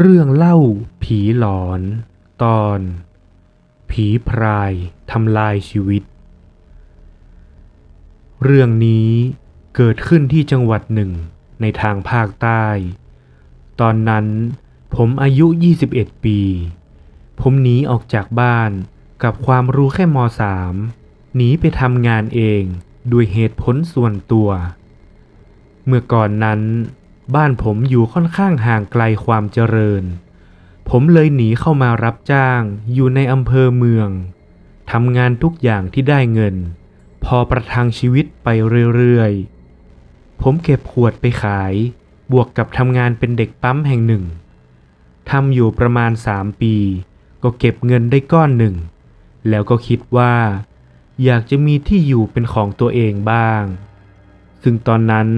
เรื่องเล่าผีหลอน ตอน ผีพรายทำลายชีวิต เรื่องนี้เกิดขึ้นที่จังหวัดหนึ่งในทางภาคใต้ ตอนนั้นผมอายุ 21 ปี ผมหนีออกจากบ้านกับความรู้แค่ม .3 หนีไปทำงานเองด้วยเหตุผลส่วนตัว เมื่อก่อนนั้น บ้านผมอยู่ค่อนข้างห่างไกลความเจริญ ผมเลยหนีเข้ามารับจ้างอยู่ในอำเภอเมืองทำงานทุกอย่างที่ได้เงิน พอประทังชีวิตไปเรื่อยๆ ผมเก็บขวดไปขาย บวกกับทำงานเป็นเด็กปั๊มแห่งหนึ่งทำอยู่ประมาณสามปี ก็เก็บเงินได้ก้อนหนึ่ง แล้วก็คิดว่า อยากจะมีที่อยู่เป็นของตัวเองบ้าง ซึ่งตอนนั้น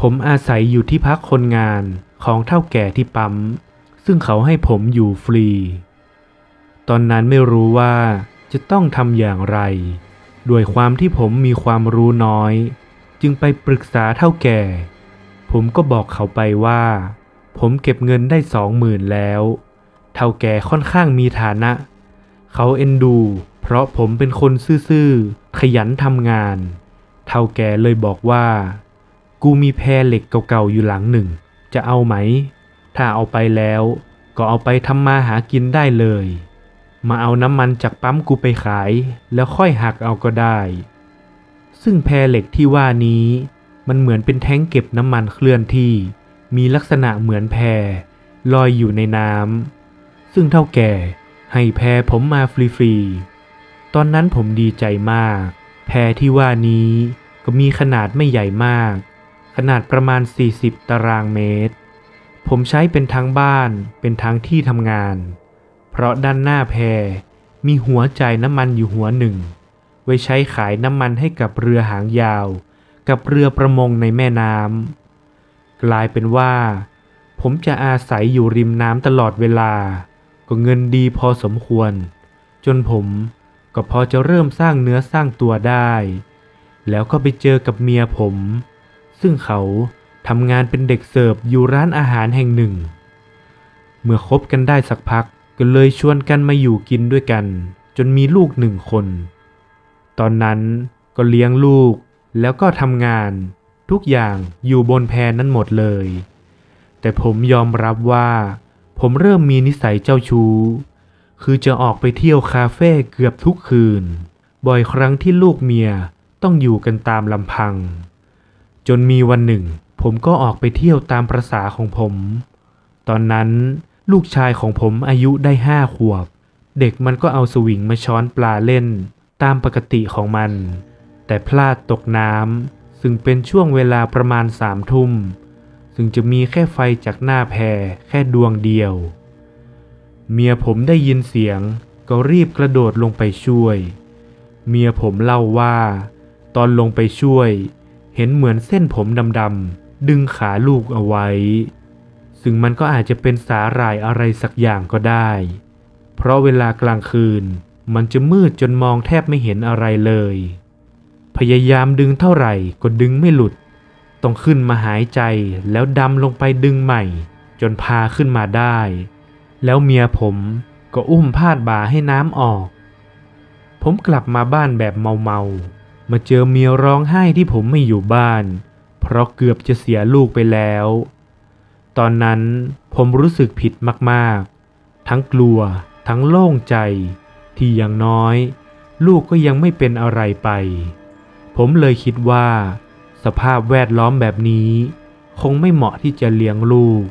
ผมอาศัยอยู่ที่พักคนงานของเท่าแก่ที่ปั๊ม ซึ่งเขาให้ผมอยู่ฟรี ตอนนั้นไม่รู้ว่าจะต้องทำอย่างไร ด้วยความที่ผมมีความรู้น้อย จึงไปปรึกษาเท่าแก่ ผมก็บอกเขาไปว่า ผมเก็บเงินได้สองหมื่นแล้ว เท่าแก่ค่อนข้างมีฐานะ เขาเอ็นดู เพราะผมเป็นคนซื่อๆ ขยันทำงาน เท่าแก่เลยบอกว่า กูมีแพรเหล็กเก่าๆอยู่หลังหนึ่ง จะเอาไหม ถ้าเอาไปแล้ว ก็เอาไปทำมาหากินได้เลย มาเอาน้ำมันจากปั๊มกูไปขาย แล้วค่อยหักเอาก็ได้ ซึ่งแพรเหล็กที่ว่านี้ มันเหมือนเป็นแท้งเก็บน้ำมันเคลื่อนที่ มีลักษณะเหมือนแพรลอยอยู่ในน้ำซึ่งเท่าแก่ให้แพรผมมาฟรีๆ ตอนนั้นผมดีใจมาก แพรที่ว่านี้ก็มีขนาดไม่ใหญ่มาก ขนาดประมาณ 40 ตารางเมตร ผมใช้เป็นทั้งบ้านเป็นทั้งที่ทำงาน เพราะด้านหน้าแพมีหัวจ่ายน้ำมันอยู่หัวหนึ่ง ไว้ใช้ขายน้ำมันให้กับเรือหางยาว กับเรือประมงในแม่น้ำกลายเป็นว่า ผมจะอาศัยอยู่ริมน้ำตลอดเวลา ก็เงินดีพอสมควร จนผมก็พอจะเริ่มสร้างเนื้อสร้างตัวได้ แล้วก็ไปเจอกับเมียผม ซึ่งเขาทำงานเป็นเด็กเสิร์ฟอยู่ร้านอาหารแห่งหนึ่ง เมื่อคบกันได้สักพักก็เลยชวนกันมาอยู่กินด้วยกัน จนมีลูกหนึ่งคน ตอนนั้นก็เลี้ยงลูกแล้วก็ทำงาน ทุกอย่างอยู่บนแพนั้นหมดเลย แต่ผมยอมรับว่า ผมเริ่มมีนิสัยเจ้าชู้ คือจะออกไปเที่ยวคาเฟ่เกือบทุกคืน บ่อยครั้งที่ลูกเมียต้องอยู่กันตามลำพัง จนมีวันหนึ่ง ผมก็ออกไปเที่ยวตามประษาของผม ตอนนั้นลูกชายของผมอายุได้ห้าขวบ เด็กมันก็เอาสวิงมาช้อนปลาเล่น ตามปกติของมัน แต่พลาดตกน้ำซึ่งเป็นช่วงเวลาประมาณสามทุ่ม ซึ่งจะมีแค่ไฟจากหน้าแพแค่ดวงเดียว เมียผมได้ยินเสียง ก็รีบกระโดดลงไปช่วย เมียผมเล่าว่า ตอนลงไปช่วย เห็นเหมือนเส้นผมดำๆดึงขาลูกเอาไว้ ซึ่งมันก็อาจจะเป็นสาหร่ายอะไรสักอย่างก็ได้ เพราะเวลากลางคืน มันจะมืดจนมองแทบไม่เห็นอะไรเลย พยายามดึงเท่าไหร่ก็ดึงไม่หลุด ต้องขึ้นมาหายใจแล้วดำลงไปดึงใหม่ จนพาขึ้นมาได้ แล้วเมียผมก็อุ้มพาดบ่าให้น้ำออก ผมกลับมาบ้านแบบเมาๆ มาเจอเมียร้องไห้ที่ผมไม่อยู่บ้าน เพราะเกือบจะเสียลูกไปแล้ว ตอนนั้นผมรู้สึกผิดมากๆ ทั้งกลัว ทั้งโล่งใจ ที่อย่างน้อย ลูกก็ยังไม่เป็นอะไรไป ผมเลยคิดว่า สภาพแวดล้อมแบบนี้ คงไม่เหมาะที่จะเลี้ยงลูก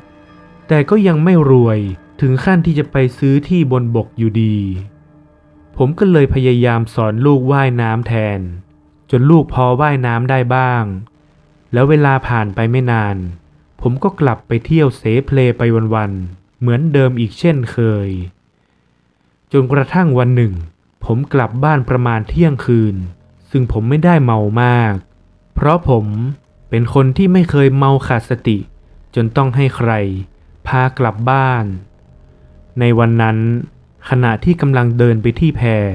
แต่ก็ยังไม่รวยถึงขั้นที่จะไปซื้อที่บนบกอยู่ดี ผมก็เลยพยายามสอนลูกว่ายน้ำแทน จนลูกพอว่ายน้ำได้บ้าง แล้วเวลาผ่านไปไม่นาน ผมก็กลับไปเที่ยวเสเพลไปวันๆ เหมือนเดิมอีกเช่นเคย จนกระทั่งวันหนึ่ง ผมกลับบ้านประมาณเที่ยงคืน ซึ่งผมไม่ได้เมามาก เพราะผมเป็นคนที่ไม่เคยเมาขาดสติ จนต้องให้ใคร พากลับบ้าน ในวันนั้น ขณะที่กำลังเดินไปที่แพร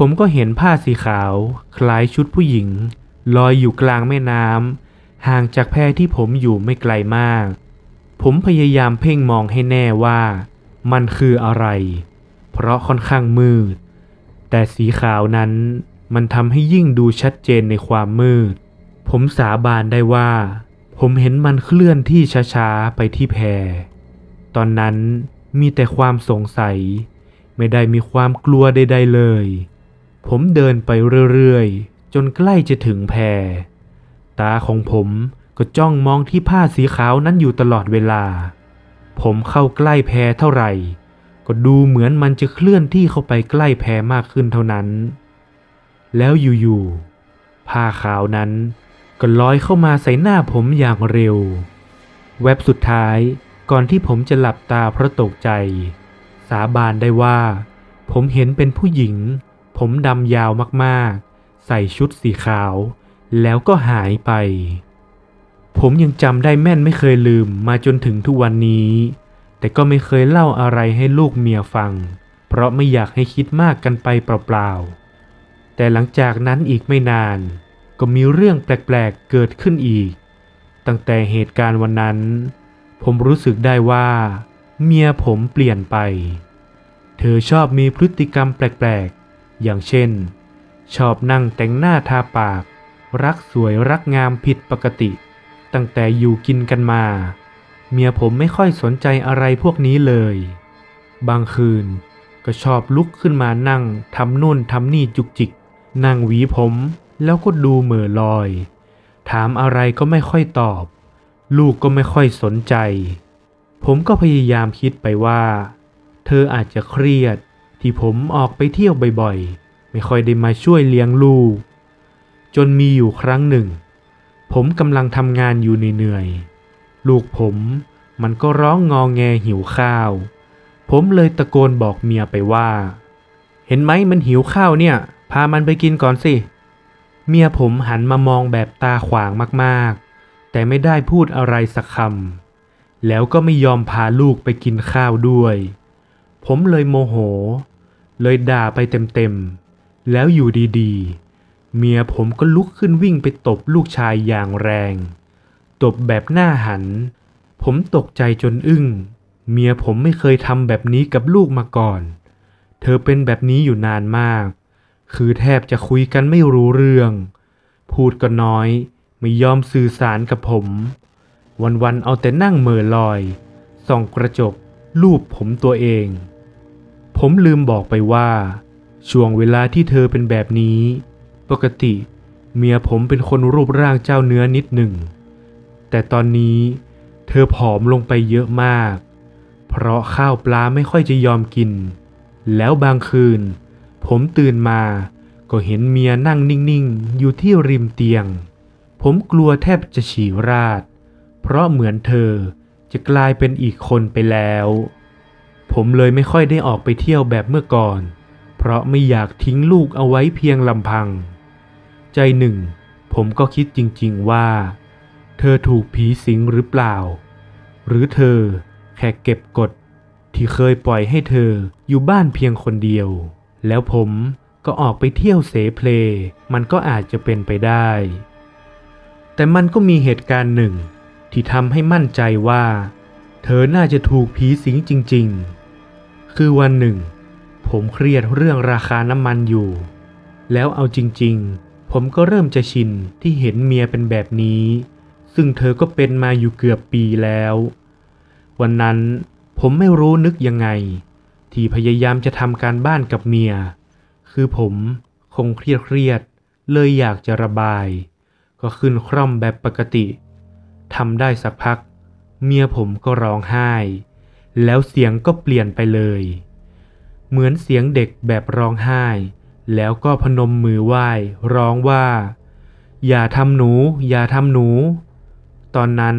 ผมก็เห็นผ้าสีขาว คล้ายชุดผู้หญิง ลอยอยู่กลางแม่น้ำห่างจากแพที่ผมอยู่ไม่ไกลมาก ผมพยายามเพ่งมองให้แน่ว่า มันคืออะไร เพราะค่อนข้างมืด แต่สีขาวนั้นมันทำให้ยิ่งดูชัดเจนในความมืด ผมสาบานได้ว่า ผมเห็นมันเคลื่อนที่ช้าๆไปที่แพ ตอนนั้นมีแต่ความสงสัย ไม่ได้มีความกลัวใดๆเลย ผมเดินไปเรื่อยๆ จนใกล้จะถึงแพตาของผมก็จ้องมองที่ผ้าสีขาวนั้นอยู่ตลอดเวลา ผมเข้าใกล้แพเท่าไหร่ ก็ดูเหมือนมันจะเคลื่อนที่เข้าไปใกล้แพมากขึ้นเท่านั้น แล้วอยู่ๆ ผ้าขาวนั้นก็ลอยเข้ามาใส่หน้าผมอย่างเร็วแวบสุดท้ายก่อนที่ผมจะหลับตาเพราะตกใจ สาบานได้ว่า ผมเห็นเป็นผู้หญิง ผมดำยาวมากๆ ใส่ชุดสีขาว แล้วก็หายไป ผมยังจำได้แม่นไม่เคยลืมมาจนถึงทุกวันนี้ แต่ก็ไม่เคยเล่าอะไรให้ลูกเมียฟัง เพราะไม่อยากให้คิดมากกันไปเปล่าๆ แต่หลังจากนั้นอีกไม่นาน ก็มีเรื่องแปลกๆเกิดขึ้นอีก ตั้งแต่เหตุการณ์วันนั้น ผมรู้สึกได้ว่า เมียผมเปลี่ยนไป เธอชอบมีพฤติกรรมแปลกๆ อย่างเช่น ชอบนั่งแต่งหน้าทาปาก รักสวยรักงามผิดปกติ ตั้งแต่อยู่กินกันมา เมียผมไม่ค่อยสนใจอะไรพวกนี้เลย บางคืนก็ชอบลุกขึ้นมานั่งทำนู่นทำนี่จุกจิก นั่งหวีผมแล้วก็ดูเหม่อลอย ถามอะไรก็ไม่ค่อยตอบ ลูกก็ไม่ค่อยสนใจ ผมก็พยายามคิดไปว่า เธออาจจะเครียด ที่ผมออกไปเที่ยวบ่อยๆ ไม่ค่อยได้มาช่วยเลี้ยงลูก จนมีอยู่ครั้งหนึ่ง ผมกำลังทำงานอยู่เหนื่อยๆ ลูกผมมันก็ร้องงอแงหิวข้าว ผมเลยตะโกนบอกเมียไปว่า เห็นไหมมันหิวข้าวเนี่ย พามันไปกินก่อนสิ เมียผมหันมามองแบบตาขวางมากๆ แต่ไม่ได้พูดอะไรสักคำ แล้วก็ไม่ยอมพาลูกไปกินข้าวด้วย ผมเลยโมโห เลยด่าไปเต็มๆ แล้วอยู่ดีๆ เมียผมก็ลุกขึ้นวิ่งไปตบลูกชายอย่างแรง ตบแบบหน้าหัน ผมตกใจจนอึ้ง เมียผมไม่เคยทำแบบนี้กับลูกมาก่อน เธอเป็นแบบนี้อยู่นานมาก คือแทบจะคุยกันไม่รู้เรื่อง พูดก็น้อย ไม่ยอมสื่อสารกับผม วันๆเอาแต่นั่งเมอลอย ส่องกระจกรูปผมตัวเอง ผมลืมบอกไปว่า ช่วงเวลาที่เธอเป็นแบบนี้ ปกติ เมียผมเป็นคนรูปร่างเจ้าเนื้อนิดหนึ่ง แต่ตอนนี้เธอผอมลงไปเยอะมาก เพราะข้าวปลาไม่ค่อยจะยอมกิน แล้วบางคืน ผมตื่นมาก็เห็นเมียนั่งนิ่งๆ อยู่ที่ริมเตียง ผมกลัวแทบจะฉี่ราด เพราะเหมือนเธอจะกลายเป็นอีกคนไปแล้ว ผมเลยไม่ค่อยได้ออกไปเที่ยวแบบเมื่อก่อน เพราะไม่อยากทิ้งลูกเอาไว้เพียงลำพัง ใจหนึ่ง ผมก็คิดจริงๆว่า เธอถูกผีสิงหรือเปล่า หรือเธอแค่เก็บกดที่เคยปล่อยให้เธออยู่บ้านเพียงคนเดียว แล้วผมก็ออกไปเที่ยวเสเพล มันก็อาจจะเป็นไปได้ แต่มันก็มีเหตุการณ์หนึ่ง ที่ทำให้มั่นใจว่า เธอน่าจะถูกผีสิงจริง ๆ คือวันหนึ่ง ผมเครียดเรื่องราคาน้ำมันอยู่ แล้วเอาจริงๆ ผมก็เริ่มจะชินที่เห็นเมียเป็นแบบนี้ ซึ่งเธอก็เป็นมาอยู่เกือบปีแล้ว วันนั้นผมไม่รู้นึกยังไง ที่พยายามจะทำการบ้านกับเมีย คือผมคงเครียดเครียดๆเลยอยากจะระบาย ก็ขึ้นคร่อมแบบปกติทำได้สักพัก เมียผมก็ร้องไห้ แล้วเสียงก็เปลี่ยนไปเลย เหมือนเสียงเด็กแบบร้องไห้ แล้วก็พนมมือไหว้ร้องว่า อย่าทำหนู อย่าทำหนู ตอนนั้น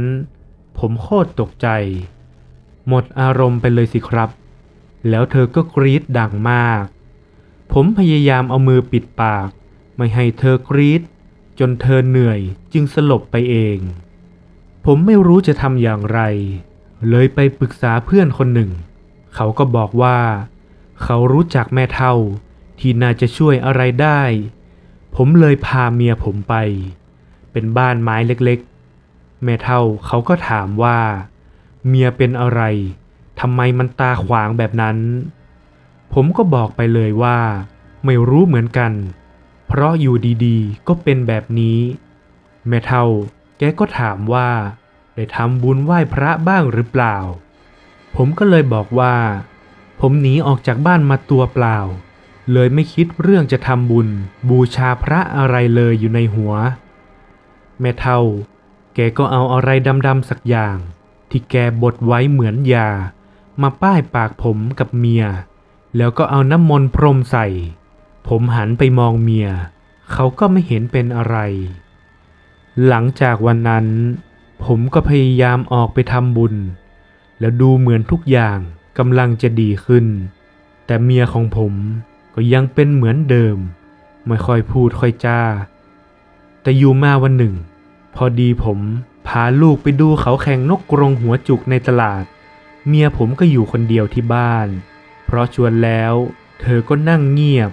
ผมโคตรตกใจ หมดอารมณ์ไปเลยสิครับ แล้วเธอก็กรีดดังมาก ผมพยายามเอามือปิดปาก ไม่ให้เธอกรีดจนเธอเหนื่อยจึงสลบไปเอง ผมไม่รู้จะทำอย่างไร เลยไปปรึกษาเพื่อนคนหนึ่ง เขาก็บอกว่า เขารู้จักแม่เท่าที่น่าจะช่วยอะไรได้ ผมเลยพาเมียผมไป เป็นบ้านไม้เล็กๆ แม่เท่าเขาก็ถามว่า เมียเป็นอะไรทำไมมันตาขวางแบบนั้น ผมก็บอกไปเลยว่า ไม่รู้เหมือนกัน เพราะอยู่ดีๆ ก็เป็นแบบนี้ แม่เท่าแกก็ถามว่า ได้ทำบุญไหว้พระบ้างหรือเปล่า ผมก็เลยบอกว่า ผมหนีออกจากบ้านมาตัวเปล่า เลยไม่คิดเรื่องจะทำบุญ บูชาพระอะไรเลยอยู่ในหัว แม่เท่า แกก็เอาอะไรดำๆสักอย่าง ที่แกบดไว้เหมือนยา มาป้ายปากผมกับเมีย แล้วก็เอาน้ำมนต์พรมใส่ ผมหันไปมองเมีย เขาก็ไม่เห็นเป็นอะไร หลังจากวันนั้น ผมก็พยายามออกไปทำบุญ แล้วดูเหมือนทุกอย่างกำลังจะดีขึ้น แต่เมียของผมก็ยังเป็นเหมือนเดิม ไม่ค่อยพูดค่อยจาแต่อยู่มาวันหนึ่ง พอดีผมพาลูกไปดูเขาแข่งนกกรงหัวจุกในตลาด เมียผมก็อยู่คนเดียวที่บ้าน เพราะชวนแล้วเธอก็นั่งเงียบ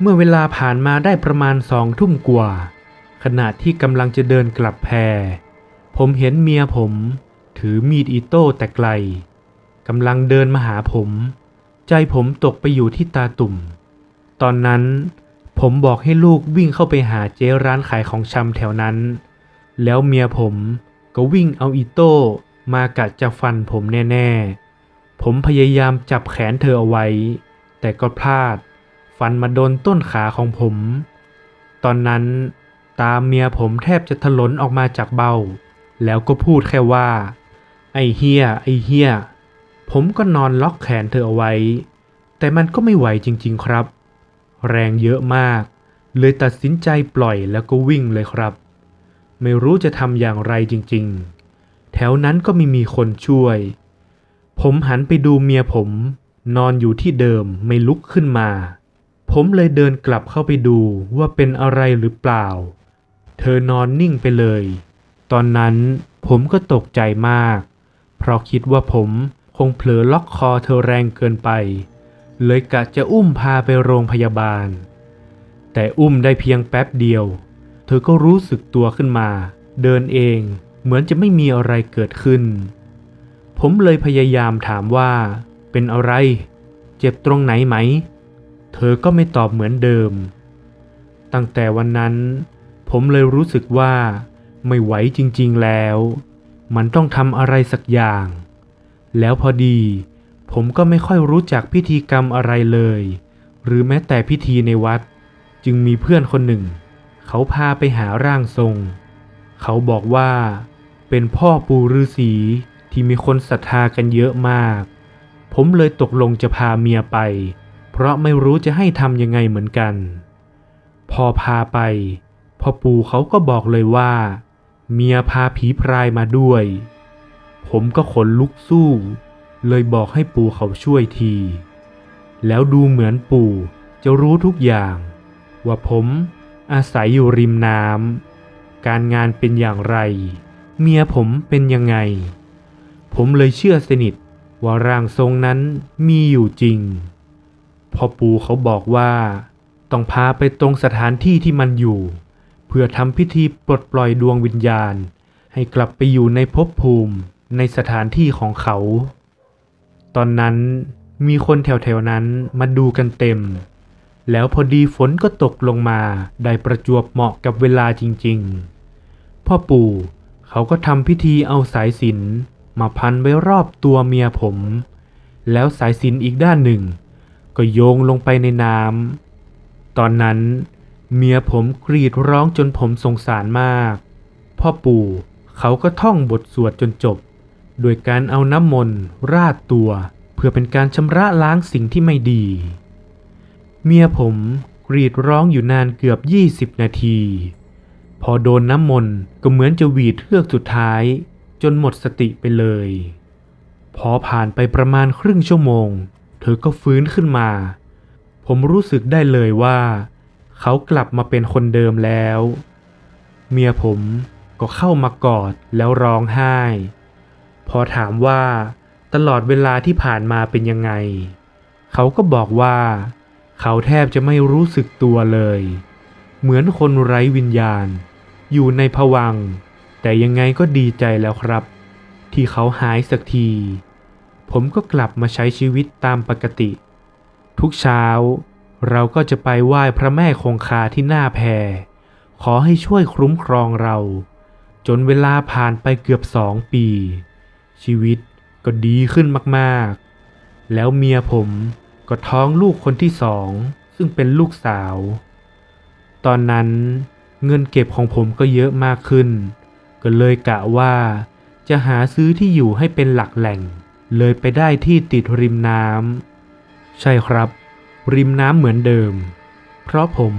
เมื่อเวลาผ่านมาได้ประมาณสองทุ่มกว่า ขณะที่กำลังจะเดินกลับแพร ผมเห็นเมียผม ถือมีดอิโต้แต่ไกลกำลังเดินมาหาผม ใจผมตกไปอยู่ที่ตาตุ่ม ตอนนั้นผมบอกให้ลูกวิ่งเข้าไปหาเจ๊ร้านขายของชำแถวนั้น แล้วเมียผมก็วิ่งเอาอิโต้มากะจะฟันผมแน่ๆ ผมพยายามจับแขนเธอเอาไว้ แต่ก็พลาด ฟันมาโดนต้นขาของผม ตอนนั้นตาเมียผมแทบจะถลนออกมาจากเบ้า แล้วก็พูดแค่ว่า ไอ้เฮียไอ้เฮียผมก็นอนล็อกแขนเธอเอาไว้ แต่มันก็ไม่ไหวจริง ๆครับ แรงเยอะมาก เลยตัดสินใจปล่อยแล้วก็วิ่งเลยครับ ไม่รู้จะทำอย่างไรจริง ๆ แถวนั้นก็ไม่มีคนช่วย ผมหันไปดูเมียผม นอนอยู่ที่เดิมไม่ลุกขึ้นมา ผมเลยเดินกลับเข้าไปดูว่าเป็นอะไรหรือเปล่า เธอนอนนิ่งไปเลย ตอนนั้นผมก็ตกใจมาก เพราะคิดว่าผมคงเผลอล็อกคอเธอแรงเกินไป เลยกะจะอุ้มพาไปโรงพยาบาล แต่อุ้มได้เพียงแป๊บเดียว เธอก็รู้สึกตัวขึ้นมา เดินเองเหมือนจะไม่มีอะไรเกิดขึ้น ผมเลยพยายามถามว่า เป็นอะไร เจ็บตรงไหนไหม เธอก็ไม่ตอบเหมือนเดิม ตั้งแต่วันนั้น ผมเลยรู้สึกว่า ไม่ไหวจริงๆแล้ว มันต้องทำอะไรสักอย่าง แล้วพอดี ผมก็ไม่ค่อยรู้จักพิธีกรรมอะไรเลย หรือแม้แต่พิธีในวัด จึงมีเพื่อนคนหนึ่ง เขาพาไปหาร่างทรง เขาบอกว่า เป็นพ่อปู่ฤาษีที่มีคนศรัทธากันเยอะมาก ผมเลยตกลงจะพาเมียไป เพราะไม่รู้จะให้ทำยังไงเหมือนกัน พอพาไปพ่อปู่เขาก็บอกเลยว่า เมียพาผีพรายมาด้วย ผมก็ขนลุกสู้ เลยบอกให้ปู่เขาช่วยที แล้วดูเหมือนปู่จะรู้ทุกอย่าง ว่าผมอาศัยอยู่ริมน้ำการงานเป็นอย่างไร เมียผมเป็นยังไง ผมเลยเชื่อสนิทว่าร่างทรงนั้นมีอยู่จริง พอปู่เขาบอกว่า ต้องพาไปตรงสถานที่ที่มันอยู่ พื่อทำพิธีปลดปล่อยดวงวิญญาณ ให้กลับไปอยู่ในภพภูมิในสถานที่ของเขา ตอนนั้นมีคนแถวๆนั้นมาดูกันเต็ม แล้วพอดีฝนก็ตกลงมาได้ประจวบเหมาะกับเวลาจริงๆ พ่อปู่เขาก็ทำพิธีเอาสายสิญจนมาพันไว้รอบตัวเมียผม แล้วสายสิญจนอีกด้านหนึ่ง ก็โยงลงไปในน้ำตอนนั้น เมียผมกรีดร้องจนผมสงสารมาก พ่อปู่เขาก็ท่องบทสวดจนจบ โดยการเอาน้ำมนต์ราดตัว เพื่อเป็นการชำระล้างสิ่งที่ไม่ดี เมียผมกรีดร้องอยู่นานเกือบ 20 นาที พอโดนน้ำมนต์ก็เหมือนจะหวีดเฮือกสุดท้าย จนหมดสติไปเลย พอผ่านไปประมาณครึ่งชั่วโมง เธอก็ฟื้นขึ้นมา ผมรู้สึกได้เลยว่า เขากลับมาเป็นคนเดิมแล้ว เมียผมก็เข้ามากอดแล้วร้องไห้ พอถามว่าตลอดเวลาที่ผ่านมาเป็นยังไง เขาก็บอกว่า เขาแทบจะไม่รู้สึกตัวเลย เหมือนคนไร้วิญญาณ อยู่ในผวัง แต่ยังไงก็ดีใจแล้วครับ ที่เขาหายสักที ผมก็กลับมาใช้ชีวิตตามปกติ ทุกเช้า เราก็จะไปไหว้พระแม่คงคาที่หน้าแพขอให้ช่วยคุ้มครองเรา จนเวลาผ่านไปเกือบสองปี ชีวิตก็ดีขึ้นมากๆ แล้วเมียผมก็ท้องลูกคนที่สอง ซึ่งเป็นลูกสาว ตอนนั้นเงินเก็บของผมก็เยอะมากขึ้น ก็เลยกะว่าจะหาซื้อที่อยู่ให้เป็นหลักแหล่ง เลยไปได้ที่ติดริมน้ำใช่ครับ ริมน้ำเหมือนเดิม เพราะผม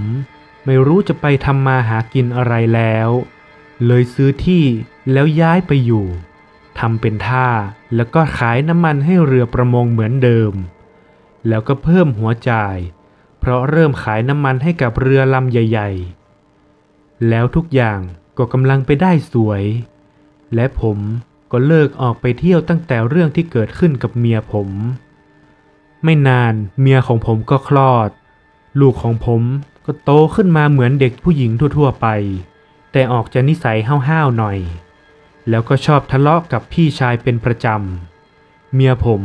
ไม่รู้จะไปทำมาหากินอะไรแล้ว เลยซื้อที่แล้วย้ายไปอยู่ทำเป็นท่าแล้วก็ขายน้ำมันให้เรือประมงเหมือนเดิม แล้วก็เพิ่มหัวจ่าย เพราะเริ่มขายน้ำมันให้กับเรือลำใหญ่ ๆ แล้วทุกอย่างก็กำลังไปได้สวย และผมก็เลิกออกไปเที่ยวตั้งแต่เรื่องที่เกิดขึ้นกับเมียผม ไม่นานเมียของผมก็คลอด ลูกของผมก็โตขึ้นมาเหมือนเด็กผู้หญิงทั่วๆไป แต่ออกจะนิสัยห้าวๆหน่อย แล้วก็ชอบทะเลาะกับพี่ชายเป็นประจำ เมียผม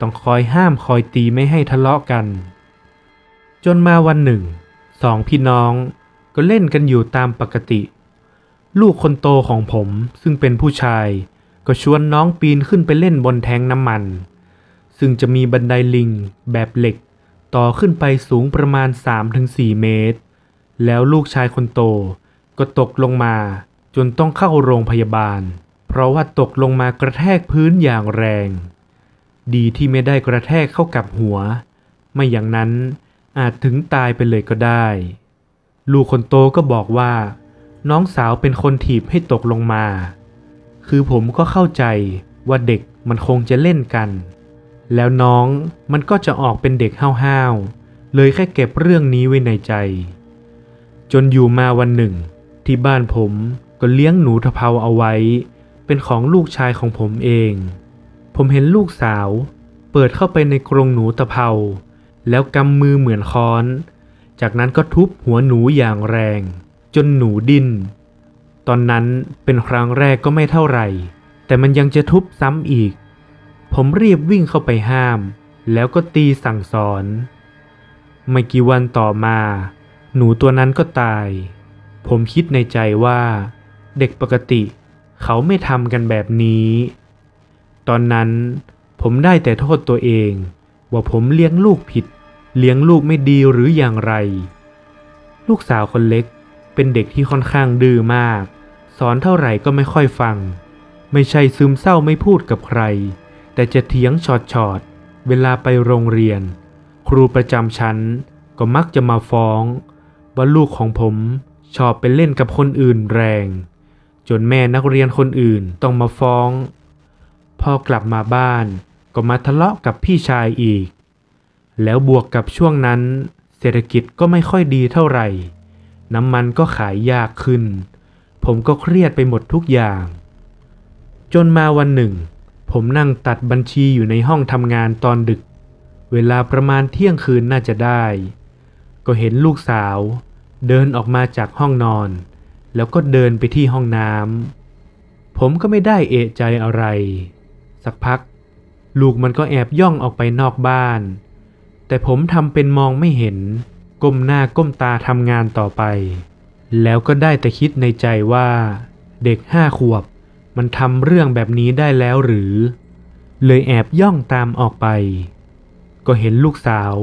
ต้องคอยห้ามคอยตีไม่ให้ทะเลาะกัน จนมาวันหนึ่ง สองพี่น้องก็เล่นกันอยู่ตามปกติ ลูกคนโตของผมซึ่งเป็นผู้ชาย ก็ชวนน้องปีนขึ้นไปเล่นบนแทงน้ำมัน ซึ่งจะมีบันไดลิงแบบเหล็ก ต่อขึ้นไปสูงประมาณ 3-4 เมตร แล้วลูกชายคนโต ก็ตกลงมา จนต้องเข้าโรงพยาบาล เพราะว่าตกลงมากระแทกพื้นอย่างแรง ดีที่ไม่ได้กระแทกเข้ากับหัว ไม่อย่างนั้นอาจถึงตายไปเลยก็ได้ ลูกคนโตก็บอกว่า น้องสาวเป็นคนถีบให้ตกลงมา คือผมก็เข้าใจว่าเด็กมันคงจะเล่นกัน แล้วน้องมันก็จะออกเป็นเด็กห้าวๆ เลยแค่เก็บเรื่องนี้ไว้ในใจ จนอยู่มาวันหนึ่ง ที่บ้านผมก็เลี้ยงหนูทะเพาเอาไว้ เป็นของลูกชายของผมเอง ผมเห็นลูกสาว เปิดเข้าไปในกรงหนูตะเพา แล้วกำมือเหมือนค้อน จากนั้นก็ทุบหัวหนูอย่างแรง จนหนูดิ้นตอนนั้นเป็นครั้งแรกก็ไม่เท่าไหร่ แต่มันยังจะทุบซ้ำอีก ผมรีบวิ่งเข้าไปห้าม แล้วก็ตีสั่งสอน ไม่กี่วันต่อมา หนูตัวนั้นก็ตาย ผมคิดในใจว่า เด็กปกติ เขาไม่ทำกันแบบนี้ ตอนนั้นผมได้แต่โทษตัวเอง ว่าผมเลี้ยงลูกผิด เลี้ยงลูกไม่ดีหรืออย่างไร ลูกสาวคนเล็กเป็นเด็กที่ค่อนข้างดื้อมาก สอนเท่าไหร่ก็ไม่ค่อยฟัง ไม่ใช่ซึมเศร้าไม่พูดกับใคร แต่จะเถียงชอดชอดเวลาไปโรงเรียน ครูประจำชั้นก็มักจะมาฟ้องว่าลูกของผมชอบไปเล่นกับคนอื่นแรง จนแม่นักเรียนคนอื่นต้องมาฟ้อง พอกลับมาบ้านก็มาทะเลาะกับพี่ชายอีก แล้วบวกกับช่วงนั้น เศรษฐกิจก็ไม่ค่อยดีเท่าไหร่ น้ำมันก็ขายยากขึ้น ผมก็เครียดไปหมดทุกอย่าง จนมาวันหนึ่ง ผมนั่งตัดบัญชีอยู่ในห้องทำงานตอนดึก เวลาประมาณเที่ยงคืนน่าจะได้ ก็เห็นลูกสาว เดินออกมาจากห้องนอน แล้วก็เดินไปที่ห้องน้ำผมก็ไม่ได้เอะใจอะไร สักพัก ลูกมันก็แอบย่องออกไปนอกบ้าน แต่ผมทำเป็นมองไม่เห็น ก้มหน้าก้มตาทำงานต่อไป แล้วก็ได้แต่คิดในใจว่า เด็กห้าขวบ มันทำเรื่องแบบนี้ได้แล้วหรือ เลยแอบย่องตามออกไป ก็เห็นลูกสาว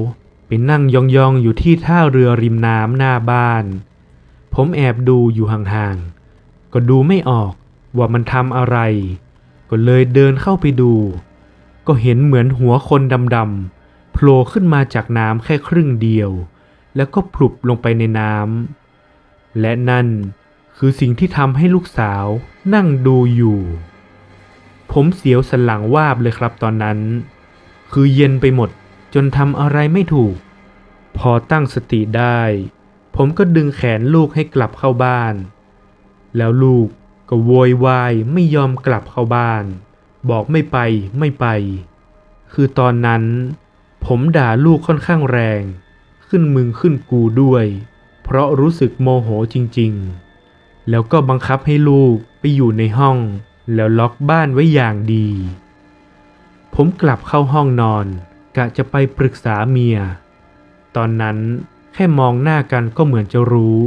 ไปนั่งยองๆอยู่ที่ท่าเรือริมน้ำหน้าบ้าน ผมแอบดูอยู่ห่างๆ ก็ดูไม่ออกว่ามันทำอะไร ก็เลยเดินเข้าไปดู ก็เห็นเหมือนหัวคนดำๆ โผล่ขึ้นมาจากน้ำแค่ครึ่งเดียว แล้วก็พลุบลงไปในน้ำและนั่น คือสิ่งที่ทำให้ลูกสาวนั่งดูอยู่ ผมเสียวสันหลังวาบเลยครับตอนนั้น คือเย็นไปหมดจนทำอะไรไม่ถูก พอตั้งสติได้ ผมก็ดึงแขนลูกให้กลับเข้าบ้าน แล้วลูกก็โวยวายไม่ยอมกลับเข้าบ้าน บอกไม่ไปไม่ไป คือตอนนั้น ผมด่าลูกค่อนข้างแรง ขึ้นมึงขึ้นกูด้วย เพราะรู้สึกโมโหจริง ๆ แล้วก็บังคับให้ลูกไปอยู่ในห้อง แล้วล็อกบ้านไว้อย่างดี ผมกลับเข้าห้องนอน กะจะไปปรึกษาเมีย ตอนนั้นแค่มองหน้ากันก็เหมือนจะรู้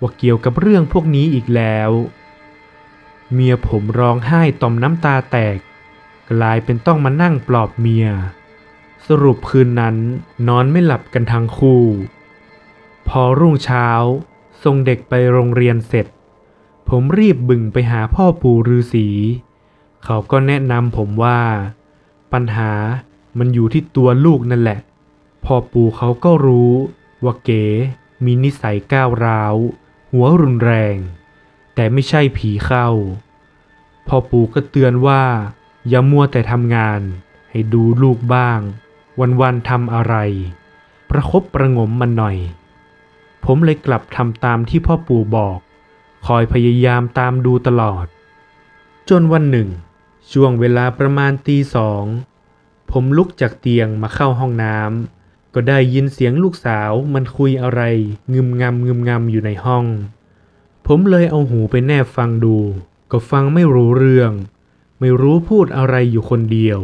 ว่าเกี่ยวกับเรื่องพวกนี้อีกแล้ว เมียผมร้องไห้ต่อมน้ำตาแตก กลายเป็นต้องมานั่งปลอบเมีย สรุปคืนนั้นนอนไม่หลับกันทั้งคู่ พอรุ่งเช้าส่งเด็กไปโรงเรียนเสร็จ ผมรีบบึงไปหาพ่อปู่ฤาษีเขาก็แนะนำผมว่า ปัญหามันอยู่ที่ตัวลูกนั่นแหละ พ่อปู่เขาก็รู้ว่าเก๋มีนิสัยก้าวร้าว หัวรุนแรง แต่ไม่ใช่ผีเข้า พ่อปู่ก็เตือนว่า อย่ามัวแต่ทำงาน ให้ดูลูกบ้าง วันๆทำอะไร ประคบประงมมันหน่อย ผมเลยกลับทำตามที่พ่อปู่บอก คอยพยายามตามดูตลอด จนวันหนึ่ง ช่วงเวลาประมาณตีสอง ผมลุกจากเตียงมาเข้าห้องน้ำก็ได้ยินเสียงลูกสาวมันคุยอะไร งึมงำงึมงำอยู่ในห้อง ผมเลยเอาหูไปแนบฟังดู ก็ฟังไม่รู้เรื่อง ไม่รู้พูดอะไรอยู่คนเดียว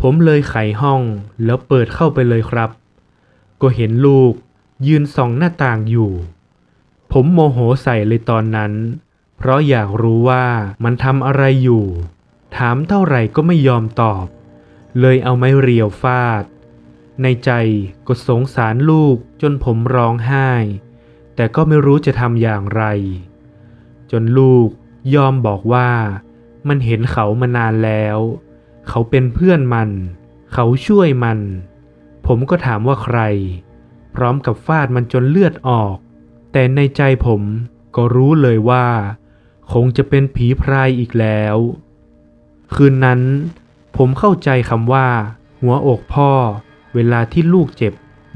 ผมเลยไขห้องแล้วเปิดเข้าไปเลยครับ ก็เห็นลูกยืนส่องหน้าต่างอยู่ ผมโมโหใส่เลยตอนนั้น เพราะอยากรู้ว่ามันทำอะไรอยู่ ถามเท่าไหร่ก็ไม่ยอมตอบ เลยเอาไม้เรียวฟาด ในใจก็สงสารลูกจนผมร้องไห้ แต่ก็ไม่รู้จะทำอย่างไร จนลูกยอมบอกว่ามันเห็นเขามานานแล้ว เขาเป็นเพื่อนมัน เขาช่วยมัน ผมก็ถามว่าใคร พร้อมกับฟาดมันจนเลือดออก แต่ในใจผมก็รู้เลยว่า คงจะเป็นผีพรายอีกแล้ว คืนนั้น ผมเข้าใจคำว่า หัวอกพ่อ เวลาที่ลูกเจ็บ